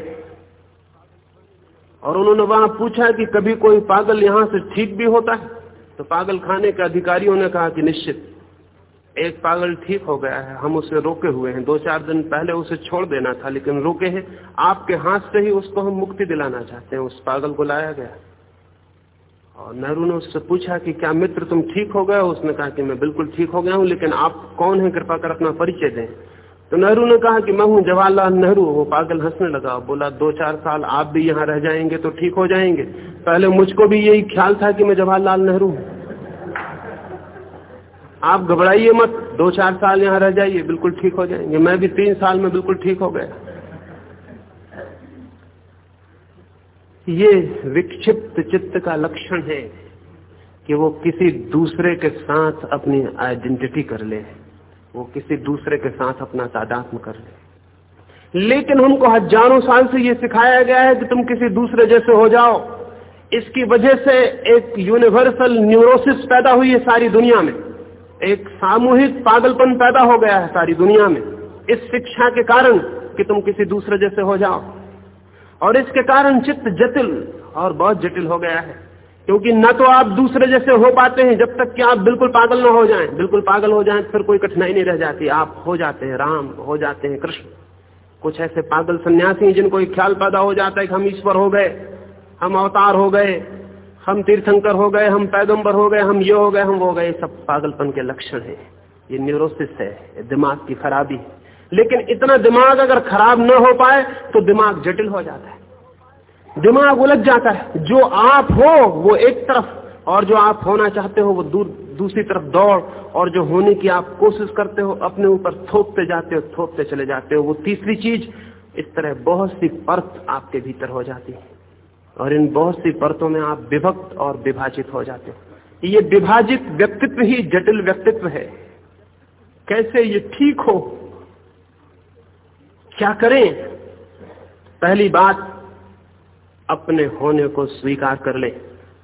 Speaker 1: और उन्होंने वहाँ पूछा कि कभी कोई पागल यहाँ से ठीक भी होता है? तो पागल खाने के अधिकारियों ने कहा कि निश्चित, एक पागल ठीक हो गया है, हम उसे रोके हुए हैं। दो चार दिन पहले उसे छोड़ देना था, लेकिन रोके हैं। आपके हाथ से ही उसको हम मुक्ति दिलाना चाहते हैं, उस पागल को लाया गया। और नेहरू ने उससे पूछा कि क्या मित्र तुम ठीक हो गए उसने कहा कि मैं बिल्कुल ठीक हो गया हूँ, लेकिन आप कौन है? कृपा कर अपना परिचय दें। तो नेहरू ने कहा कि मैं हूँ जवाहरलाल नेहरू, वो पागल हंसने लगा बोला, दो चार साल आप भी यहाँ रह जाएँगे तो ठीक हो जाएँगे। पहले मुझको भी यही ख्याल था कि मैं जवाहरलाल नेहरू हूँ। आप घबराइए मत, दो चार साल यहाँ रह जाइए, बिल्कुल ठीक हो जाएँगे। मैं भी तीन साल में बिल्कुल ठीक हो गया। ये विक्षिप्त चित्त का लक्षण है कि वो किसी दूसरे के साथ अपनी आइडेंटिटी कर ले। वो किसी दूसरे के साथ अपना तादात्म कर ले लेकिन हमको हज़ारों साल से ये सिखाया गया है कि तुम किसी दूसरे जैसे हो जाओ। इसकी वजह से एक यूनिवर्सल न्यूरोसिस पैदा हुई है सारी दुनिया में। एक सामूहिक पागलपन पैदा हो गया है सारी दुनिया में। इस शिक्षा के कारण कि तुम किसी दूसरे जैसे हो जाओ। और इसके कारण चित्त जटिल और बहुत जटिल हो गया है। क्योंकि न तो आप दूसरे जैसे हो पाते हैं जब तक कि आप बिल्कुल पागल ना हो जाएँ। बिल्कुल पागल हो जाएँ, फिर कोई कठिनाई नहीं रह जाती। आप हो जाते हैं, राम हो जाते हैं, कृष्ण। कुछ ऐसे पागल सन्यासी हैं जिनको एक ख्याल पैदा हो जाता है कि हम ईश्वर हो गए, हम अवतार हो गए, हम तीर्थंकर हो गए, हम पैगंबर हो गए, हम ये हो गए, हम वो गए। सब पागलपन के लक्षण है। ये न्यूरोसिस है दिमाग की खराबी लेकिन इतना दिमाग अगर खराब न हो पाए तो दिमाग जटिल हो जाता है। दिमाग उलझ जाता है। जो आप हो, वो एक तरफ़, और जो आप होना चाहते हो, वो दूर दूसरी तरफ़ दौड़, और जो होने की आप कोशिश करते हो, अपने ऊपर थोपते जाते हो, थोपते चले जाते हो, वो तीसरी चीज़, इस तरह बहुत सी परत आपके भीतर हो जाती है। और इन बहुत सी परतों में आप विभक्त और विभाजित हो जाते हो। ये विभाजित व्यक्तित्व ही जटिल व्यक्तित्व है। कैसे ये ठीक हो? क्या करें? पहली बात अपने होने को स्वीकार कर ले।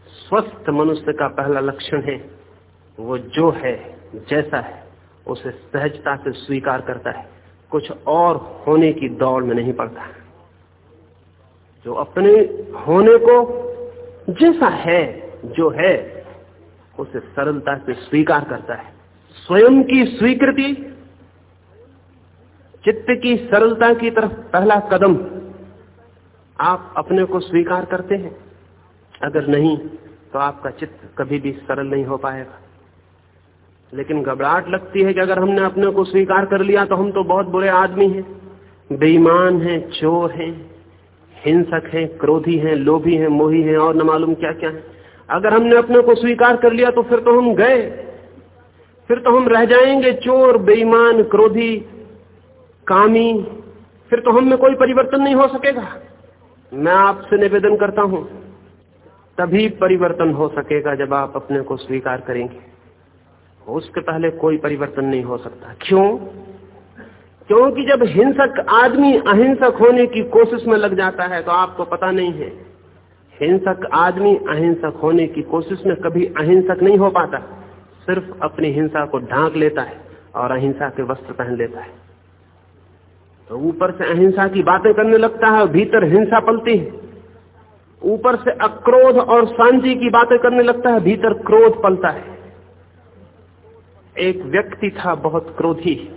Speaker 1: स्वस्थ मनुष्य का पहला लक्षण है, वो जो है, जैसा है, उसे सहजता से स्वीकार करता है। कुछ और होने की दौड़ में नहीं पड़ता। जो अपने होने को जैसा है, जो है, उसे सरलता से स्वीकार करता है। स्वयं की स्वीकृति, चित्त की सरलता की तरफ़ पहला कदम। आप अपने को स्वीकार करते हैं? अगर नहीं तो आपका चित्त कभी भी सरल नहीं हो पाएगा। लेकिन घबराहट लगती है कि अगर हमने अपने को स्वीकार कर लिया तो हम तो बहुत बुरे आदमी हैं। बेईमान हैं, चोर हैं, हिंसक हैं, क्रोधी हैं, लोभी हैं, मोही हैं, और न मालूम क्या क्या है। अगर हमने अपने को स्वीकार कर लिया तो फिर तो हम गए। फिर तो हम रह जाएँगे, चोर, बेईमान, क्रोधी, कामी। फिर तो हम में कोई परिवर्तन नहीं हो सकेगा। मैं आपसे निवेदन करता हूँ, तभी परिवर्तन हो सकेगा जब आप अपने को स्वीकार करेंगे। उसके पहले कोई परिवर्तन नहीं हो सकता। क्यों? क्योंकि जब हिंसक आदमी अहिंसक होने की कोशिश में लग जाता है तो आपको पता नहीं है। हिंसक आदमी अहिंसक होने की कोशिश में कभी अहिंसक नहीं हो पाता। सिर्फ़ अपनी हिंसा को ढांक लेता है और अहिंसा के वस्त्र पहन लेता है। ऊपर से अहिंसा की बातें करने लगता है भीतर हिंसा पलती है। ऊपर से अक्रोध और शांति की बातें करने लगता है, भीतर क्रोध पलता है। एक व्यक्ति था बहुत क्रोधी।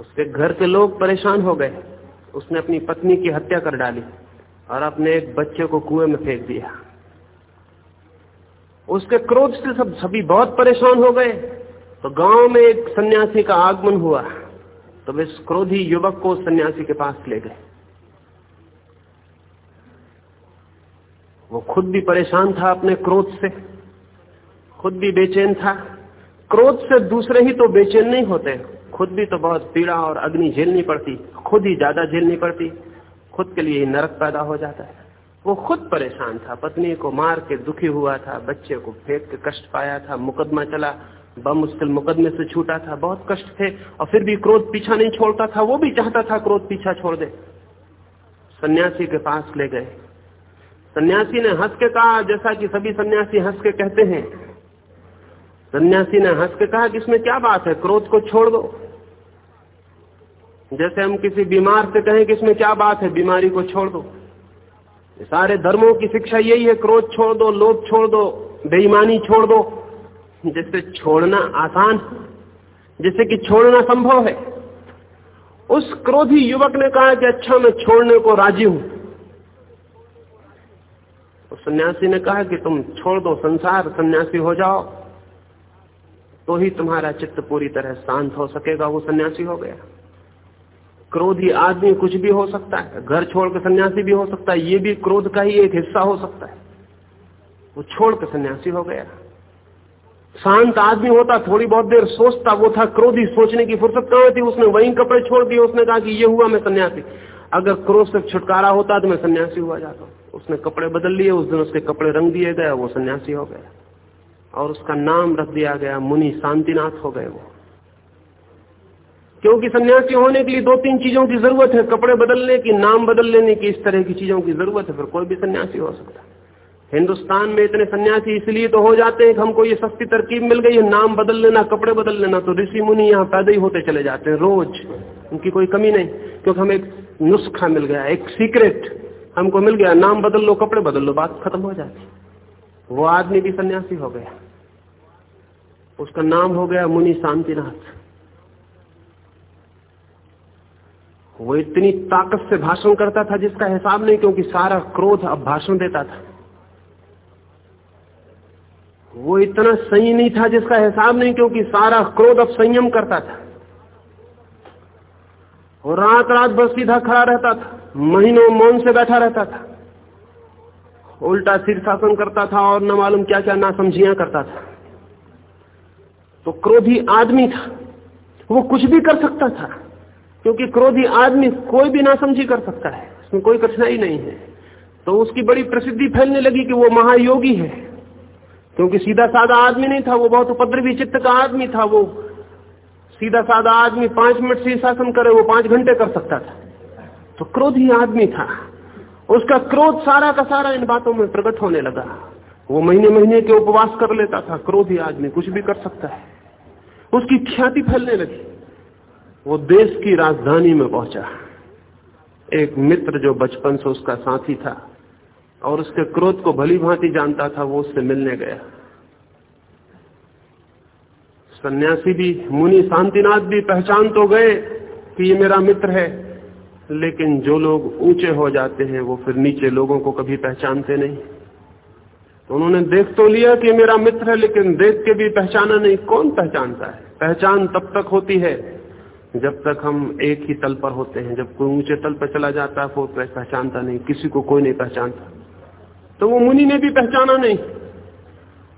Speaker 1: उसके घर के लोग परेशान हो गए। उसने अपनी पत्नी की हत्या कर डाली और अपने एक बच्चे को कुएँ में फेंक दिया। उसके क्रोध से सब सभी बहुत परेशान हो गए। तो गाँव में एक सन्यासी का आगमन हुआ। तो वे क्रोधी युवक को सन्यासी के पास ले गए। वो खुद भी परेशान था अपने क्रोध से, खुद भी बेचैन था। क्रोध से दूसरे ही तो बेचैन नहीं होते, खुद भी तो बहुत पीड़ा और अग्नि झेलनी पड़ती, खुद ही ज़्यादा झेलनी पड़ती, खुद के लिए नरक पैदा हो जाता है। वो खुद परेशान था, पत्नी को मार के दुखी हुआ था, बच्चे को फेंक के कष्ट पाया था, मुकदमा चला बमुश्किल मुकदमे से छूटा था, बहुत कष्ट थे, और फिर भी क्रोध पीछा नहीं छोड़ता था, वो भी चाहता था क्रोध पीछा छोड़ दे। सन्यासी के पास ले गए। सन्यासी ने हंस के कहा, जैसा कि सभी सन्यासी हंस के कहते हैं। सन्यासी ने हंस के कहा कि इसमें क्या बात है, क्रोध को छोड़ दो। जैसे हम किसी बीमार से कहें कि इसमें क्या बात है, बीमारी को छोड़ दो। सारे धर्मों की शिक्षा यही है, क्रोध छोड़ दो, लोभ छोड़ दो, बेईमानी छोड़ दो। जिससे छोड़ना आसान जिससे कि छोड़ना संभव है। उस क्रोधी युवक ने कहा कि अच्छा मैं छोड़ने को राज़ी हूँ। उस सन्यासी ने कहा कि तुम छोड़ दो संसार, सन्यासी हो जाओ तो ही तुम्हारा चित्त पूरी तरह शांत हो सकेगा, वो सन्यासी हो गया। क्रोधी आदमी कुछ भी हो सकता है, घर छोड़कर सन्यासी भी हो सकता है, ये भी क्रोध का ही एक हिस्सा हो सकता है। वो छोड़कर सन्यासी हो गया। शांत आदमी होता, थोड़ी बहुत देर सोचता, वो था क्रोधी, सोचने की फुर्सत कहाँ थी? उसने वहीं कपड़े छोड़ दिए, उसने कहा कि ये हुआ मैं सन्यासी। अगर क्रोध से छुटकारा होता तो मैं सन्यासी हुआ जाता। उसने कपड़े बदल लिए, उस दिन उसके कपड़े रंग दिए गए, वो सन्यासी हो गया। और उसका नाम रख दिया गया, मुनि शांतिनाथ हो गए वो। क्योंकि सन्यासी होने के लिए दो तीन चीज़ों की ज़रूरत है, कपड़े बदलने की, नाम बदल लेने की, इस तरह की चीज़ों की ज़रूरत है, फिर कोई भी सन्यासी हो सकता। है हिंदुस्तान में इतने सन्यासी इसलिए तो हो जाते हैं कि हमको ये सस्ती तरकीब मिल गई है, नाम बदल लेना, कपड़े बदल लेना तो ऋषि मुनि यहाँ पैदा ही होते चले जाते हैं, रोज। उनकी कोई कमी नहीं, क्योंकि हमें एक नुस्खा मिल गया, एक सीक्रेट हमको मिल गया, नाम बदल लो, कपड़े बदल लो, बात खत्म हो जाती। वो आदमी भी सन्यासी हो गया। उसका नाम हो गया मुनि शांतिनाथ। वो इतनी ताकत से भाषण करता था जिसका हिसाब नहीं, क्योंकि सारा क्रोध अब भाषण देता था। वो इतना सही नहीं था जिसका हिसाब नहीं, क्योंकि सारा क्रोध अब संयम करता था। और रात रात भर सीधा खड़ा रहता था, महीनों मौन से बैठा रहता था। उल्टा शीर्षासन करता था और न मालूम क्या क्या नासमझियाँ करता था। तो क्रोधी आदमी था। वो कुछ भी कर सकता था, क्योंकि क्रोधी आदमी कोई भी ना समझी कर सकता है। इसमें कोई कठिनाई नहीं है। तो उसकी बड़ी प्रसिद्धि फैलने लगी कि वो महायोगी है। क्योंकि सीधा साधा आदमी नहीं था वो, बहुत उपद्रवी चित्त का आदमी था वो। सीधा साधा आदमी पाँच मिनट से शासन करे, वो पाँच घंटे कर सकता था। तो क्रोधी आदमी था। उसका क्रोध सारा का सारा इन बातों में प्रकट होने लगा। वो महीने महीने के उपवास कर लेता था, क्रोधी आदमी कुछ भी कर सकता है। उसकी ख्याति फैलने लगी। वो देश की राजधानी में पहुँचा। एक मित्र जो बचपन से उसका साथी था और उसके क्रोध को भली भांति जानता था, वो उससे मिलने गया। सन्यासी भी, मुनि शांतिनाथ भी पहचान तो गए कि ये मेरा मित्र है, लेकिन जो लोग ऊँचे हो जाते हैं, वो फिर नीचे लोगों को कभी पहचानते नहीं। तो उन्होंने देख तो लिया कि मेरा मित्र है, लेकिन देख के भी पहचाना नहीं, कौन पहचानता है? पहचान तब तक होती है, जब तक हम एक ही तल पर होते हैं। जब कोई ऊँचे तल पर चला जाता है, वो पहचानता नहीं, किसी को कोई नहीं पहचानता। तो वो मुनि ने भी पहचाना नहीं।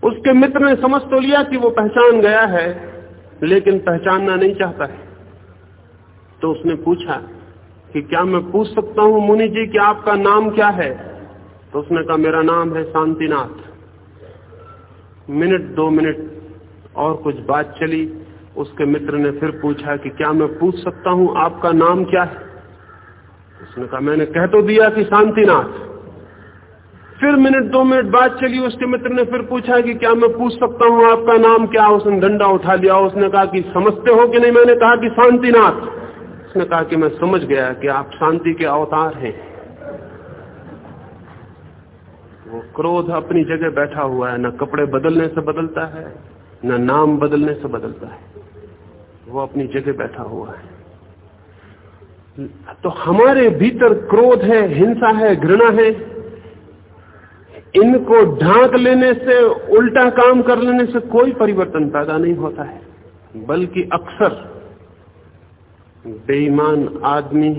Speaker 1: उसके मित्र ने समझ तो लिया कि वो पहचान गया है, लेकिन पहचानना नहीं चाहता है। तो उसने पूछा कि क्या मैं पूछ सकता हूँ मुनि जी कि आपका नाम क्या है? तो उसने कहा, मेरा नाम है शांतिनाथ। मिनट, दो मिनट, और कुछ बात चली। उसके मित्र ने फिर पूछा कि क्या मैं पूछ सकता हूँ आपका नाम क्या है? उसने कहा, मैंने कह तो दिया कि शांतिनाथ। फिर मिनट दो मिनट बाद चली, उसके मित्र ने फिर पूछा कि क्या मैं पूछ सकता हूँ, आपका नाम क्या उसने डंडा उठा लिया, उसने कहा कि समझते हो कि नहीं? मैंने कहा कि शांतिनाथ। उसने कहा कि मैं समझ गया कि आप शांति के अवतार हैं। वो क्रोध अपनी जगह बैठा हुआ है, न कपड़े बदलने से बदलता है, न नाम बदलने से बदलता है। वो अपनी जगह बैठा हुआ है। तो हमारे भीतर क्रोध है, हिंसा है, घृणा है। इनको ढांक लेने से, उल्टा काम कर लेने से कोई परिवर्तन पैदा नहीं होता है। बल्कि अक्सर बेईमान आदमी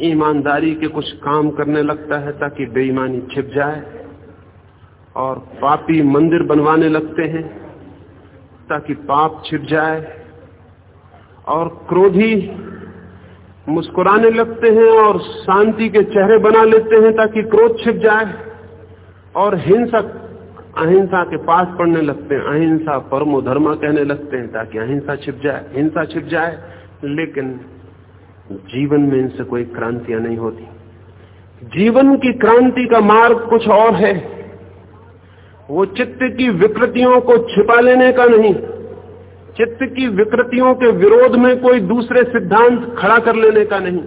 Speaker 1: ईमानदारी के कुछ काम करने लगता है ताकि बेईमानी छिप जाए और पापी मंदिर बनवाने लगते हैं ताकि पाप छिप जाए और क्रोधी मुस्कुराने लगते हैं और शांति के चेहरे बना लेते हैं ताकि क्रोध छिप जाए। और हिंसक अहिंसा के पास पड़ने लगते हैं। अहिंसा परमो धर्मा कहने लगते हैं ताकि अहिंसा छिप जाए। हिंसा छिप जाए, लेकिन जीवन में इनसे कोई क्रांतियाँ नहीं होती। जीवन की क्रांति का मार्ग कुछ और है। वो चित्त की विकृतियों को छिपा लेने का नहीं। चित्त की विकृतियों के विरोध में कोई दूसरे सिद्धांत खड़ा कर लेने का नहीं।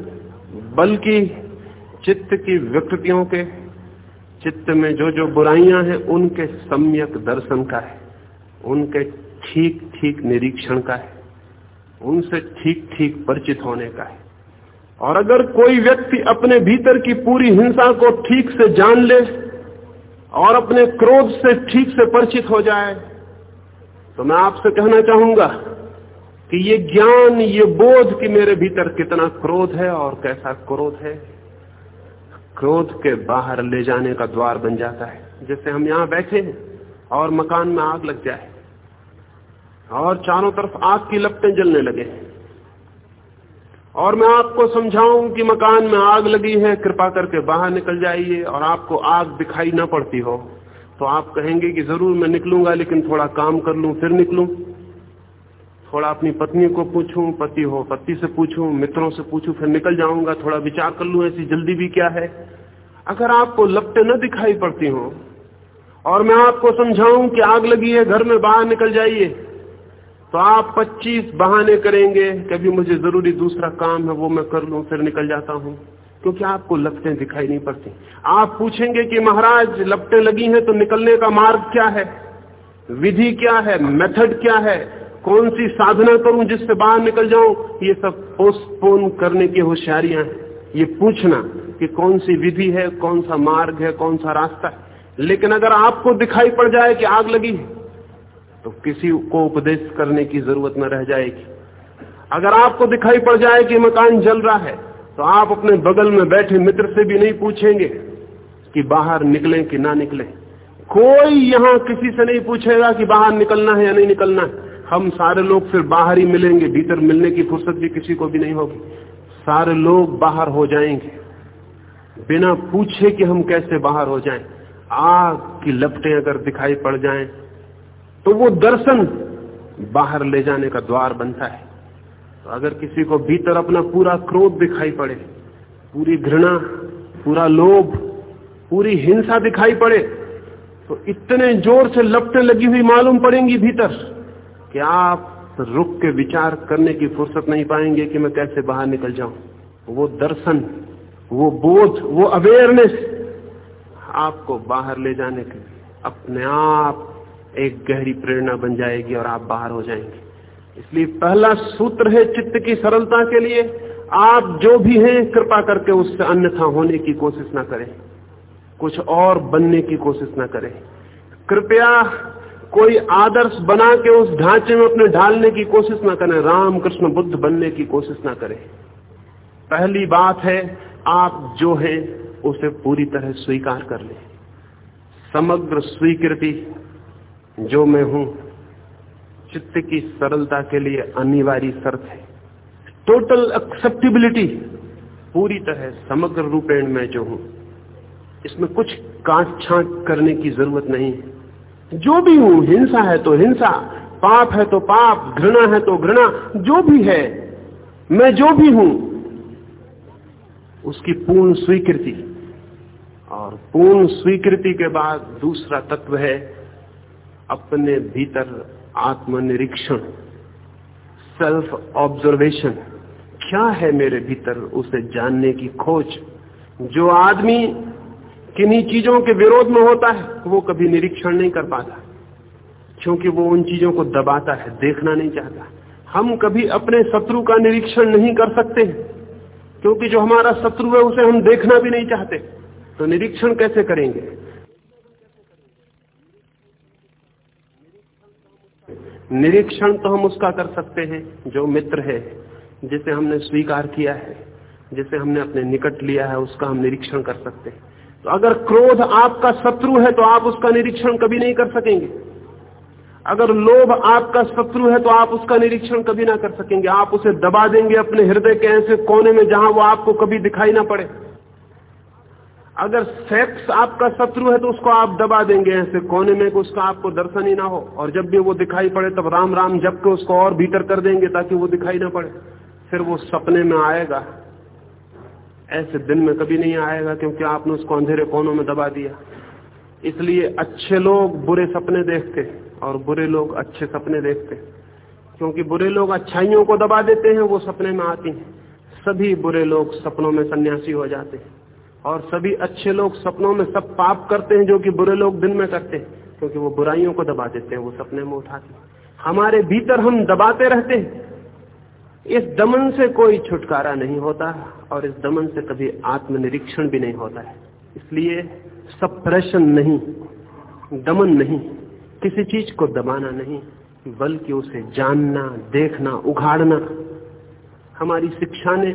Speaker 1: बल्कि चित्त की विकृतियों के चित्त में जो जो बुराइयाँ हैं, उनके सम्यक दर्शन का है। उनके ठीक ठीक निरीक्षण का है। उनसे ठीक ठीक परिचित होने का है। और अगर कोई व्यक्ति अपने भीतर की पूरी हिंसा को ठीक से जान ले और अपने क्रोध से ठीक से परिचित हो जाए तो मैं आपसे कहना चाहूँगा कि ये ज्ञान, ये बोध कि मेरे भीतर कितना क्रोध है और कैसा क्रोध है क्रोध के बाहर ले जाने का द्वार बन जाता है जैसे हम यहाँ बैठे हैं और मकान में आग लग जाए। और चारों तरफ़ आग की लपटें जलने लगे। और मैं आपको समझाऊं कि मकान में आग लगी है, कृपा करके बाहर निकल जाइए और आपको आग दिखाई ना पड़ती हो। तो आप कहेंगे कि ज़रूर मैं निकलूँगा, लेकिन थोड़ा काम कर लूँ, फिर निकलूं। थोड़ा अपनी पत्नी को पूछूँ, पति हो, पति से पूछूँ, मित्रों से पूछूँ, फिर निकल जाऊँगा, थोड़ा विचार कर लूँ, ऐसी जल्दी भी क्या है? अगर आपको लपटे न दिखाई पड़ती हो, और मैं आपको समझाऊं कि आग लगी है, घर में बाहर निकल जाइए तो आप 25 बहाने करेंगे कभी मुझे ज़रूरी दूसरा काम है, वो मैं कर लूँ, फिर निकल जाता हूँ। क्योंकि आपको लपटें दिखाई नहीं पड़ती। आप पूछेंगे कि महाराज, लपटें लगी हैं तो निकलने का मार्ग क्या है? विधि क्या है? मेथड क्या है? कौन सी साधना करूँ जिससे बाहर निकल जाऊँ? ये सब पोस्टपोन करने की होशियारियाँ हैं। ये पूछना कि कौन सी विधि है, कौन सा मार्ग है, कौन सा रास्ता है। लेकिन अगर आपको दिखाई पड़ जाए कि आग लगी है तो किसी को उपदेश करने की ज़रूरत न रह जाएगी। अगर आपको दिखाई पड़ जाए कि मकान जल रहा है तो आप अपने बगल में बैठे मित्र से भी नहीं पूछेंगे कि बाहर निकलें कि ना निकलें। कोई यहाँ किसी से नहीं पूछेगा कि बाहर निकलना है या नहीं निकलना है। हम सारे लोग फिर बाहर ही मिलेंगे, भीतर मिलने की फुर्सत भी किसी को भी नहीं होगी। सारे लोग बाहर हो जाएँगे। बिना पूछे कि हम कैसे बाहर हो जाएँ। आग की लपटें अगर दिखाई पड़ जाएँ तो वो दर्शन बाहर ले जाने का द्वार बनता है। तो अगर किसी को भीतर अपना पूरा क्रोध दिखाई पड़े, पूरी घृणा, पूरा लोभ, पूरी हिंसा दिखाई पड़े तो इतने ज़ोर से लपटें लगी हुई मालूम पड़ेंगी भीतर। कि आप रुक के विचार करने की फुर्सत नहीं पाएँगे कि मैं कैसे बाहर निकल जाऊँ? वो दर्शन, वो बोध वो अवेयरनेस आपको बाहर ले जाने के लिए। अपने आप एक गहरी प्रेरणा बन जाएगी और आप बाहर हो जाएँगे। इसलिए पहला सूत्र है चित्त की सरलता के लिए। आप जो भी हैं, कृपा करके उससे अन्यथा होने की कोशिश ना करें। कुछ और बनने की कोशिश ना करें। कृपया कोई आदर्श बना के उस ढांचे में अपने ढालने की कोशिश ना करें राम कृष्ण बुद्ध बनने की कोशिश ना करें। पहली बात है, आप जो हैं, उसे पूरी तरह स्वीकार कर लें। समग्र स्वीकृति, जो मैं हूँ, चित्त की सरलता के लिए अनिवार्य शर्त है। टोटल एक्सेप्टेबिलिटी पूरी तरह समग्र रूपेण में जो हूँ। इसमें कुछ काट छाट करने की ज़रूरत नहीं है। जो भी हूँ, हिंसा है तो हिंसा, पाप है तो पाप, घृणा है तो घृणा, जो भी है, मैं जो भी हूँ, उसकी पूर्ण स्वीकृति। और पूर्ण स्वीकृति के बाद दूसरा तत्व है अपने भीतर आत्मनिरीक्षण सेल्फ ऑब्जर्वेशन क्या है मेरे भीतर उसे जानने की खोज? जो आदमी किन्हीं चीज़ों के विरोध में होता है वो कभी निरीक्षण नहीं कर पाता। क्योंकि वो उन चीज़ों को दबाता है, देखना नहीं चाहता। हम कभी अपने शत्रु का निरीक्षण नहीं कर सकते क्योंकि जो हमारा शत्रु है, उसे हम देखना भी नहीं चाहते। तो निरीक्षण कैसे करेंगे? निरीक्षण तो हम उसका कर सकते हैं, जो मित्र है, जिसे हमने स्वीकार किया है, जिसे हमने अपने निकट लिया है, उसका हम निरीक्षण कर सकते हैं। तो अगर क्रोध आपका शत्रु है तो आप उसका निरीक्षण कभी नहीं कर सकेंगे। अगर लोभ आपका शत्रु है तो आप उसका निरीक्षण कभी ना कर सकेंगे। आप उसे दबा देंगे अपने हृदय के ऐसे कोने में जहाँ वो आपको कभी दिखाई ना पड़े। अगर सेक्स आपका शत्रु है तो उसको आप दबा देंगे ऐसे कोने में कि उसका आपको दर्शन ही ना हो। और जब भी वो दिखाई पड़े तब राम राम जब के उसको और भीतर कर देंगे ताकि वो दिखाई ना पड़े। फिर वो सपने में आएगा। ऐसे दिन में कभी नहीं आएगा क्योंकि आपने उसको अंधेरे कोनों में दबा दिया। इसलिए अच्छे लोग बुरे सपने देखते और बुरे लोग अच्छे सपने देखते। क्योंकि बुरे लोग अच्छाइयों को दबा देते हैं, वो सपने में आती हैं। सभी बुरे लोग सपनों में सन्यासी हो जाते हैं। और सभी अच्छे लोग सपनों में सब पाप करते हैं जो कि बुरे लोग दिन में करते हैं। क्योंकि वो बुराइयों को दबा देते हैं, वो सपने में उठाते हैं। हमारे भीतर हम दबाते रहते हैं। इस दमन से कोई छुटकारा नहीं होता और इस दमन से कभी आत्मनिरीक्षण भी नहीं होता है। इसलिए सप्रेशन नहीं, दमन नहीं, किसी चीज़ को दबाना नहीं, बल्कि उसे जानना, देखना, उघाड़ना। हमारी शिक्षा ने,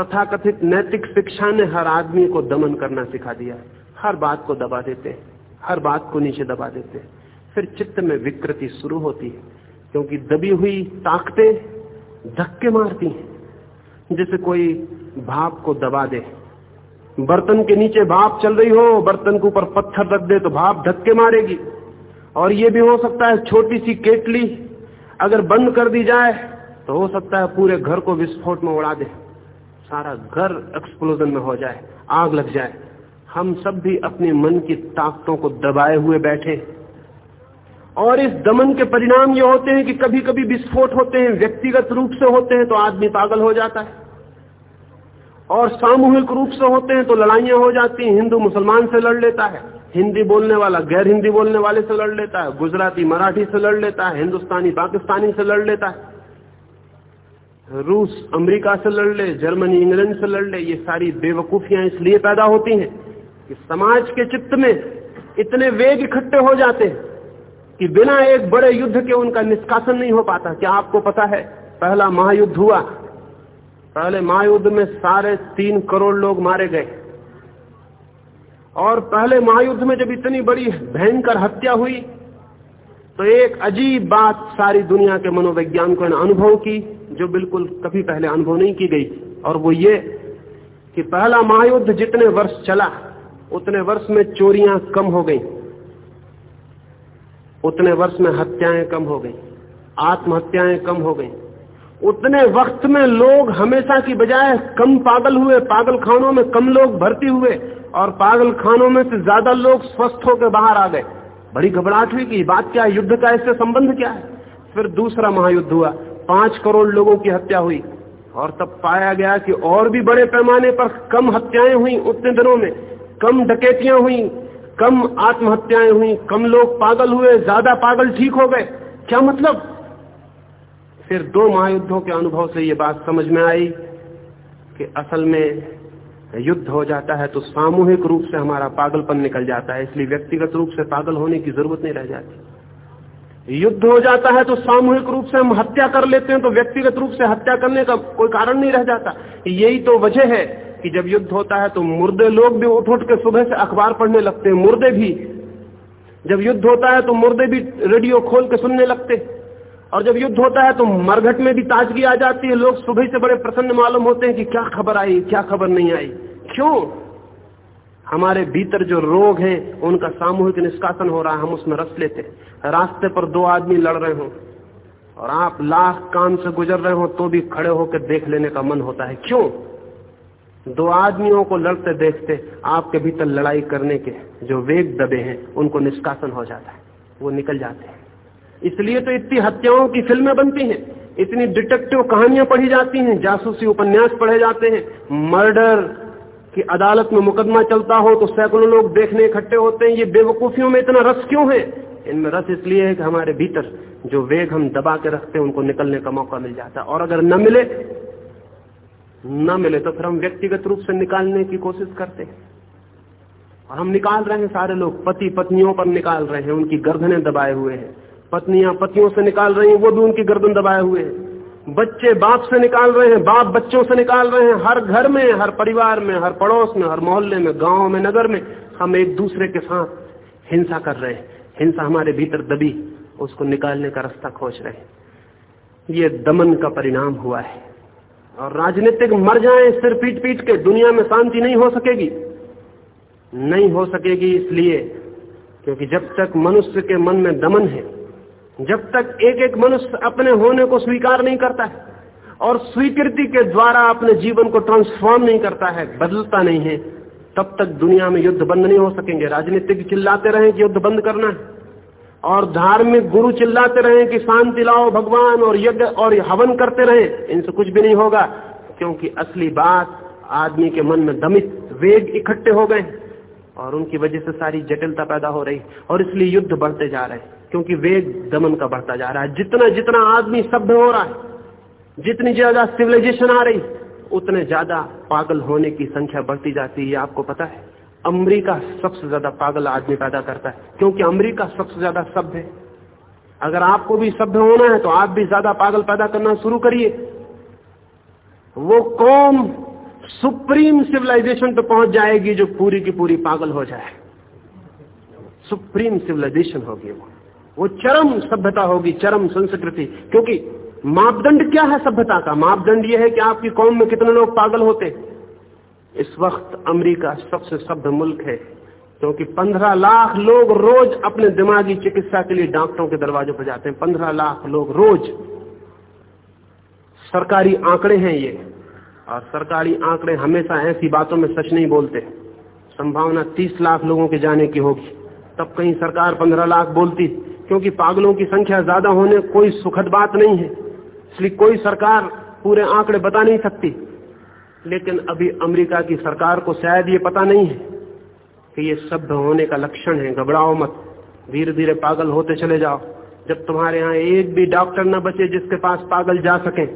Speaker 1: तथाकथित नैतिक शिक्षा ने हर आदमी को दमन करना सिखा दिया। हर बात को दबा देते, हर बात को नीचे दबा देते। फिर चित्त में विकृति शुरू होती है, क्योंकि दबी हुई ताकतें धक्के मारती हैं, जैसे कोई भाप को दबा दे। बर्तन के नीचे भाप चल रही हो, बर्तन के ऊपर पत्थर रख दे तो भाप धक्के मारेगी। और ये भी हो सकता है छोटी सी केटली अगर बंद कर दी जाए तो हो सकता है पूरे घर को विस्फोट में उड़ा दे। सारा घर एक्सप्लोजन में हो जाए, आग लग जाए। हम सब भी अपने मन की ताकतों को दबाए हुए बैठे। और इस दमन के परिणाम ये होते हैं कि कभी कभी विस्फोट होते हैं, व्यक्तिगत रूप से होते हैं तो आदमी पागल हो जाता है। और सामूहिक रूप से होते हैं तो लड़ाइयाँ हो जाती हैं, हिंदू मुसलमान से लड़ लेता है, हिंदी बोलने वाला, गैर हिंदी बोलने वाले से लड़ लेता है, गुजराती, मराठी से लड़ लेता है, हिंदुस्तानी, पाकिस्तानी से लड़ लेता है, रूस, अमेरिका से लड़ ले, जर्मनी, इंग्लैंड से लड़ ले, ये सारी बेवकूफियाँ इसलिए पैदा होती हैं कि समाज के चित्त में इतने वेग इकट्ठे हो जाते हैं। कि बिना एक बड़े युद्ध के उनका निष्कासन नहीं हो पाता। क्या आपको पता है? पहला महायुद्ध हुआ। पहले महायुद्ध में साढ़े तीन करोड़ लोग मारे गए। और पहले महायुद्ध में जब इतनी बड़ी भयंकर हत्या हुई तो एक अजीब बात सारी दुनिया के मनोवैज्ञान ने अनुभव की, जो बिल्कुल कभी पहले अनुभव नहीं की गई। और वो ये कि पहला महायुद्ध जितने वर्ष चला, उतने वर्ष में चोरियाँ कम हो गई। उतने वर्ष में हत्याएँ कम हो गई, आत्महत्याएँ कम हो गई। उतने वक्त में लोग हमेशा की बजाय कम पागल हुए, पागल खानों में कम लोग भर्ती हुए और पागल खानों में से ज़्यादा लोग स्वस्थ होकर बाहर आ गए। बड़ी घबराहट हुई कि बात क्या है? युद्ध का इससे संबंध क्या है? फिर दूसरा महायुद्ध हुआ। पाँच करोड़ लोगों की हत्या हुई और तब पाया गया कि और भी बड़े पैमाने पर कम हत्याएँ हुई उतने दिनों में, कम डकैतियाँ हुई। कम आत्महत्याएँ हुई, कम लोग पागल हुए, ज़्यादा पागल ठीक हो गए। क्या मतलब? फिर दो महायुद्धों के अनुभव से ये बात समझ में आई कि असल में युद्ध हो जाता है तो सामूहिक रूप से हमारा पागलपन निकल जाता है, इसलिए व्यक्तिगत रूप से पागल होने की ज़रूरत नहीं रह जाती। युद्ध हो जाता है तो सामूहिक रूप से हम हत्या कर लेते हैं तो व्यक्तिगत रूप से हत्या करने का कोई कारण नहीं रह जाता। यही तो वजह है कि जब युद्ध होता है तो मुर्दे लोग भी उठ उठ के सुबह से अखबार पढ़ने लगते हैं, मुर्दे भी। जब युद्ध होता है तो मुर्दे भी रेडियो खोल के सुनने लगते और जब युद्ध होता है तो मरघट में भी ताजगी आ जाती है, लोग सुबह से बड़े प्रसन्न मालूम होते हैं कि क्या खबर आई, क्या खबर नहीं आई। क्यों? हमारे भीतर जो रोग हैं, उनका सामूहिक निष्कासन हो रहा है, हम उसमें रस लेते रास्ते पर दो आदमी लड़ रहे हो, और आप लाख काम से गुजर रहे हो तो भी खड़े होकर देख लेने का मन होता है। क्यों? दो आदमियों को लड़ते देखते आपके भीतर लड़ाई करने के जो वेग दबे हैं, उनको निष्कासन हो जाता है। वो निकल जाते हैं। इसलिए तो इतनी हत्याओं की फ़िल्में बनती हैं, इतनी डिटेक्टिव कहानियाँ पढ़ी जाती हैं, जासूसी उपन्यास पढ़े जाते हैं। मर्डर की अदालत में मुकदमा चलता हो तो सैकड़ों लोग देखने इकट्ठे होते हैं। ये बेवकूफियों में इतना रस क्यों है? इनमें रस इसलिए है कि हमारे भीतर जो वेग हम दबा के रखते हैं, उनको निकलने का मौका मिल जाता है। और अगर न मिले न मिले तो फिर हम व्यक्तिगत रूप से निकालने की कोशिश करते हैं। और हम निकाल रहे हैं सारे लोग, पति पत्नियों पर निकाल रहे हैं, उनकी गर्दनें दबाए हुए हैं। पत्नियाँ पतियों से निकाल रही हैं, वो भी उनकी गर्दन दबाए हुए हैं। बच्चे बाप से निकाल रहे हैं, बाप बच्चों से निकाल रहे हैं। हर घर में, हर परिवार में, हर पड़ोस में, हर मोहल्ले में, गाँव में, नगर में हम एक दूसरे के साथ हिंसा कर रहे हैं। हिंसा हमारे भीतर दबी, उसको निकालने का रास्ता खोज रहे हैं। ये दमन का परिणाम हुआ है। और राजनीतिक मर जाए सिर पीट पीट के दुनिया में शांति नहीं हो सकेगी। नहीं हो सकेगी इसलिए क्योंकि जब तक मनुष्य के मन में दमन है, जब तक एक एक मनुष्य अपने होने को स्वीकार नहीं करता है और स्वीकृति के द्वारा अपने जीवन को ट्रांसफॉर्म नहीं करता है, बदलता नहीं है, तब तक दुनिया में युद्ध बंद नहीं हो सकेंगे। राजनीतिक चिल्लाते रहे कि युद्ध बंद करना है। और धार्मिक गुरु चिल्लाते रहे कि शांति लाओ भगवान और यज्ञ और हवन करते रहे, इनसे कुछ भी नहीं होगा, क्योंकि असली बात, आदमी के मन में दमित वेग इकट्ठे हो गए और उनकी वजह से सारी जटिलता पैदा हो रही और इसलिए युद्ध बढ़ते जा रहे हैं, क्योंकि वेग दमन का बढ़ता जा रहा है। जितना जितना आदमी सभ्य हो रहा है, जितनी ज़्यादा सिविलाइजेशन आ रही, उतने ज़्यादा पागल होने की संख्या बढ़ती जाती है आपको पता है। अमरीका सबसे ज़्यादा पागल आदमी पैदा करता है, क्योंकि अमरीका सबसे ज़्यादा सभ्य है। अगर आपको भी सभ्य होना है तो आप भी ज़्यादा पागल पैदा करना शुरू करिए। वो कौम सुप्रीम सिविलाइजेशन पे पहुँच जाएगी जो पूरी की पूरी पागल हो जाए। सुप्रीम सिविलाइजेशन होगी वो। वो चरम सभ्यता होगी, चरम संस्कृति। क्योंकि मापदंड क्या है सभ्यता का? मापदंड यह है कि आपकी कौम में कितने लोग पागल होते इस वक्त अमेरिका सबसे सभ्य मुल्क है, क्योंकि पंद्रह लाख लोग रोज अपने दिमागी चिकित्सा के लिए डॉक्टरों के दरवाजों पर जाते हैं। पंद्रह लाख लोग रोज। सरकारी आंकड़े हैं ये, और सरकारी आंकड़े हमेशा ऐसी बातों में सच नहीं बोलते। संभावना तीस लाख लोगों के जाने की होगी। तब कहीं सरकार पंद्रह लाख बोलती, क्योंकि पागलों की संख्या ज़्यादा होने कोई सुखद बात नहीं है। इसलिए कोई सरकार पूरे आंकड़े बता नहीं सकती। लेकिन अभी अमेरिका की सरकार को शायद ये पता नहीं है कि ये सभ्य होने का लक्षण है। घबराओ मत। धीरे धीरे पागल होते चले जाओ। जब तुम्हारे यहाँ एक भी डॉक्टर न बचे जिसके पास पागल जा सके,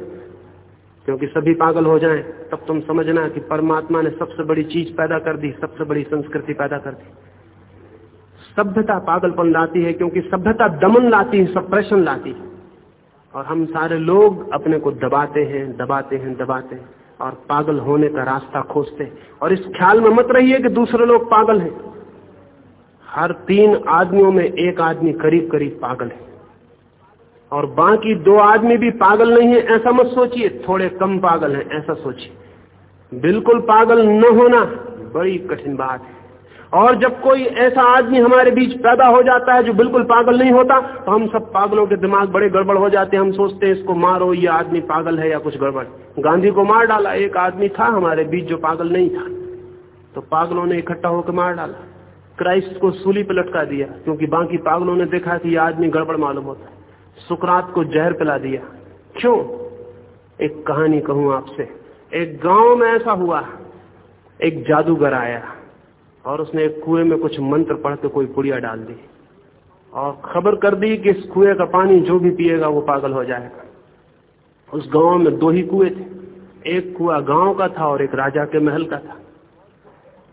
Speaker 1: क्योंकि सभी पागल हो जाएँ, तब तुम समझना कि परमात्मा ने सबसे बड़ी चीज़ पैदा कर दी, सबसे बड़ी संस्कृति पैदा कर दी। सभ्यता पागलपन लाती है, क्योंकि सभ्यता दमन लाती है, सप्रेशन लाती है। और हम सारे लोग अपने को दबाते हैं दबाते हैं दबाते हैं। और पागल होने का रास्ता खोजते। और इस ख्याल में मत रहिए कि दूसरे लोग पागल हैं। हर तीन आदमियों में एक आदमी करीब करीब पागल है। और बाकी दो आदमी भी पागल नहीं है, ऐसा मत सोचिए। थोड़े कम पागल हैं, ऐसा सोचिए। बिल्कुल पागल न होना बड़ी कठिन बात है। और जब कोई ऐसा आदमी हमारे बीच पैदा हो जाता है जो बिल्कुल पागल नहीं होता तो हम सब पागलों के दिमाग बड़े गड़बड़ हो जाते हैं। हम सोचते हैं, इसको मारो, ये आदमी पागल है या कुछ गड़बड़। गांधी को मार डाला, एक आदमी था हमारे बीच जो पागल नहीं था। तो पागलों ने इकट्ठा होकर मार डाला। क्राइस्ट को सूली पर लटका दिया, क्योंकि बाकी पागलों ने देखा कि यह आदमी गड़बड़ मालूम होता है। सुकरात को जहर पिला दिया। क्यों? एक कहानी कहूँ आपसे। एक गाँव में ऐसा हुआ। एक जादूगर आया। और उसने एक कुएँ में कुछ मंत्र पढ़ के कोई पुड़िया डाल दी। और खबर कर दी कि इस कुएँ का पानी जो भी पिएगा वो पागल हो जाएगा। उस गाँव में दो ही कुएँ थे। एक कुआ गाँव का था और एक राजा के महल का था।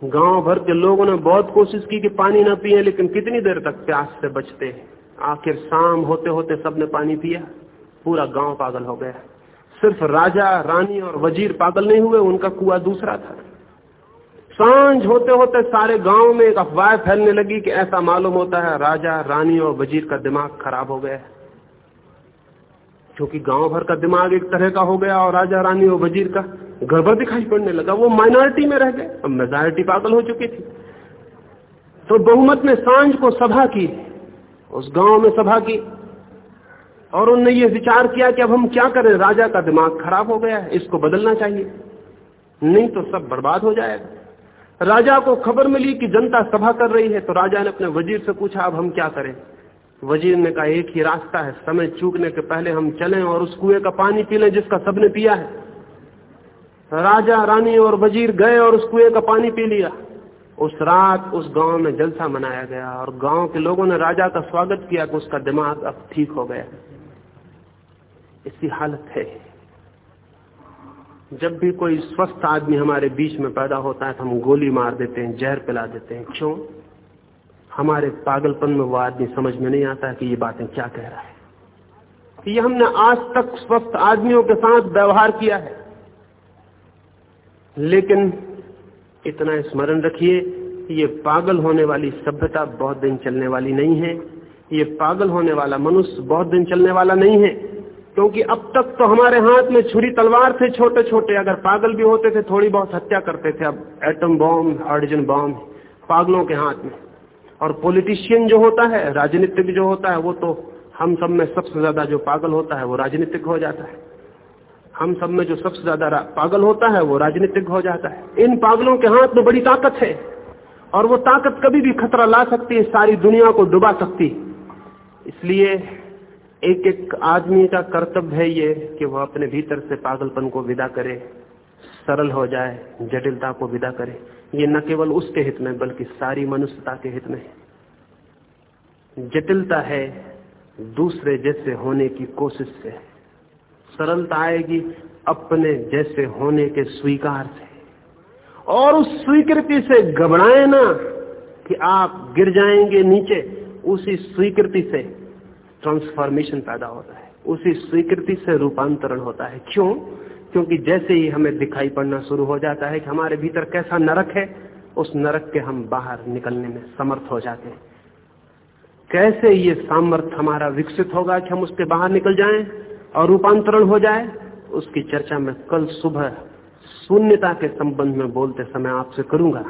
Speaker 1: गाँव भर के लोगों ने बहुत कोशिश की कि पानी ना पिए, लेकिन कितनी देर तक प्यास से बचते। आखिर शाम होते होते सबने पानी पिया। पूरा गाँव पागल हो गया। सिर्फ़ राजा, रानी और वज़ीर पागल नहीं हुए, उनका कुआ दूसरा था। साँझ होते होते सारे गाँव में एक अफवाह फैलने लगी कि ऐसा मालूम होता है राजा, रानी और वज़ीर का दिमाग खराब हो गया। क्योंकि गाँव भर का दिमाग एक तरह का हो गया और राजा, रानी और वज़ीर का गड़बड़ दिखाई पड़ने लगा। वो माइनॉरिटी में रह गए। अब मेजॉरिटी पागल हो चुकी थी। तो बहुमत ने साँझ को सभा की, उस गाँव में सभा की और उनने ये विचार किया कि अब हम क्या करें? राजा का दिमाग खराब हो गया है इसको बदलना चाहिए। नहीं तो सब बर्बाद हो जाएगा। राजा को खबर मिली कि जनता सभा कर रही है तो राजा ने अपने वज़ीर से पूछा, अब हम क्या करें? वज़ीर ने कहा, एक ही रास्ता है, समय चूकने के पहले हम चलें और उस कुएँ का पानी पी लें जिसका सबने पिया है. राजा, रानी और वज़ीर गए और उस कुएँ का पानी पी लिया। उस रात उस गाँव में जलसा मनाया गया और गाँव के लोगों ने राजा का स्वागत किया कि उसका दिमाग अब ठीक हो गया। इसी हालत है। जब भी कोई स्वस्थ आदमी हमारे बीच में पैदा होता है तो हम गोली मार देते हैं, जहर पिला देते हैं। क्यों? हमारे पागलपन में वो आदमी समझ में नहीं आता कि ये बातें क्या कह रहा है। ये हमने आज तक स्वस्थ आदमियों के साथ व्यवहार किया है। लेकिन इतना स्मरण रखिए ये पागल होने वाली सभ्यता बहुत दिन चलने वाली नहीं है। ये पागल होने वाला मनुष्य बहुत दिन चलने वाला नहीं है। क्योंकि अब तक तो हमारे हाथ में छुरी तलवार थे छोटे छोटे अगर पागल भी होते थे, थोड़ी बहुत हत्या करते थे। अब एटम बॉम्ब हाइड्रोजन बॉम्ब पागलों के हाथ में। और पॉलिटिशियन जो होता है, राजनीतिक जो होता है, वो तो हम सब में सबसे ज़्यादा जो पागल होता है, वो राजनीतिक हो जाता है। हम सब में जो सबसे ज़्यादा पागल होता है, वो राजनीतिक हो जाता है। इन पागलों के हाथ में बड़ी ताकत है। और वो ताकत कभी भी खतरा ला सकती है, सारी दुनिया को डुबा सकती इसलिए एक एक आदमी का कर्तव्य है ये कि वह अपने भीतर से पागलपन को विदा करे, सरल हो जाए, जटिलता को विदा करे। ये न केवल उसके हित में, बल्कि सारी मनुष्यता के हित में जटिलता है दूसरे जैसे होने की कोशिश से। सरलता आएगी अपने जैसे होने के स्वीकार से। और उस स्वीकृति से घबराए ना कि आप गिर जाएँगे नीचे, उसी स्वीकृति से ट्रांसफॉर्मेशन पैदा होता है। उसी स्वीकृति से रूपांतरण होता है। क्यों? क्योंकि जैसे ही हमें दिखाई पड़ना शुरू हो जाता है कि हमारे भीतर कैसा नरक है, उस नरक के हम बाहर निकलने में समर्थ हो जाते हैं। कैसे ये सामर्थ्य हमारा विकसित होगा कि हम उसके बाहर निकल जाएँ और रूपांतरण हो जाए, उसकी चर्चा मैं कल सुबह शून्यता के संबंध में बोलते समय आपसे करूँगा।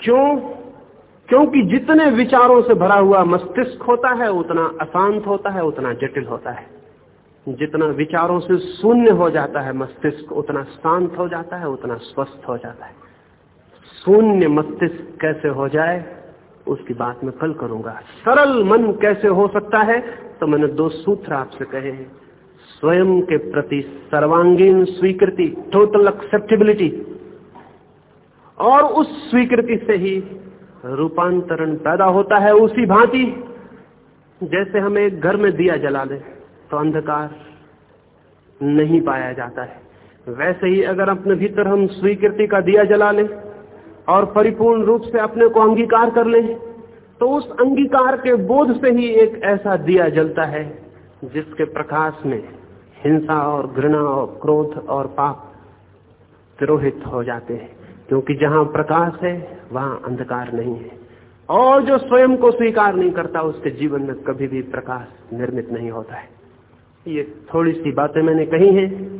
Speaker 1: क्यों? क्योंकि जितने विचारों से भरा हुआ मस्तिष्क होता है, उतना अशांत होता है, उतना जटिल होता है। जितना विचारों से शून्य हो जाता है मस्तिष्क, उतना शांत हो जाता है, उतना स्वस्थ हो जाता है। शून्य मस्तिष्क कैसे हो जाए, उसकी बात मैं कल करूँगा। सरल मन कैसे हो सकता है तो मैंने दो सूत्र आपसे कहे हैं। स्वयं के प्रति सर्वांगीण स्वीकृति टोटल एक्सेप्टेबिलिटी और उस स्वीकृति से ही रूपांतरण पैदा होता है उसी भांति, जैसे हम एक घर में दिया जला दें तो अंधकार नहीं पाया जाता है। वैसे ही अगर अपने भीतर हम स्वीकृति का दिया जला लें और परिपूर्ण रूप से अपने को अंगीकार कर ले तो उस अंगीकार के बोध से ही एक ऐसा दिया जलता है, जिसके प्रकाश में हिंसा और घृणा और क्रोध और पाप तिरोहित हो जाते हैं। क्योंकि जहाँ प्रकाश है, वहाँ अंधकार नहीं है। और जो स्वयं को स्वीकार नहीं करता, उसके जीवन में कभी भी प्रकाश निर्मित नहीं होता है। ये थोड़ी सी बातें मैंने कही हैं।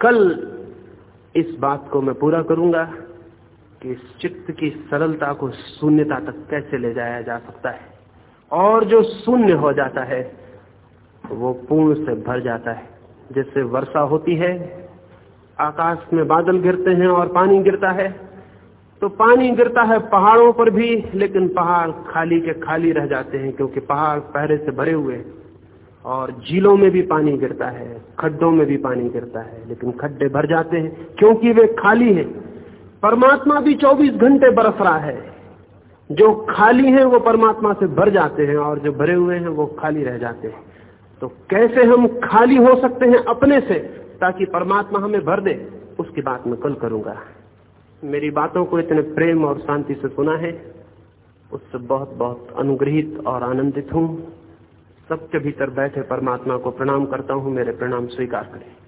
Speaker 1: कल इस बात को मैं पूरा करूँगा कि इस चित्त की सरलता को शून्यता तक कैसे ले जाया जा सकता है। और जो शून्य हो जाता है, वो पूर्ण से भर जाता है जैसे वर्षा होती है आकाश में बादल गिरते हैं और पानी गिरता है। तो पानी गिरता है पहाड़ों पर भी, लेकिन पहाड़ खाली के खाली रह जाते हैं क्योंकि पहाड़ पहरे से भरे हुए और झीलों में भी पानी गिरता है, खड्डों में भी पानी गिरता है, लेकिन खड्डे भर जाते हैं क्योंकि वे खाली हैं। परमात्मा भी 24 घंटे बरस रहा है। जो खाली हैं, वो परमात्मा से भर जाते हैं और जो भरे हुए हैं, वो खाली रह जाते हैं। तो कैसे हम खाली हो सकते हैं अपने से? ताकि परमात्मा हमें भर दे, उसकी बात मैं कल करूँगा। मेरी बातों को इतने प्रेम और शांति से सुना है। उससे बहुत बहुत अनुग्रहित और आनंदित हूँ। सबके भीतर बैठे परमात्मा को प्रणाम करता हूँ। मेरे प्रणाम स्वीकार करें।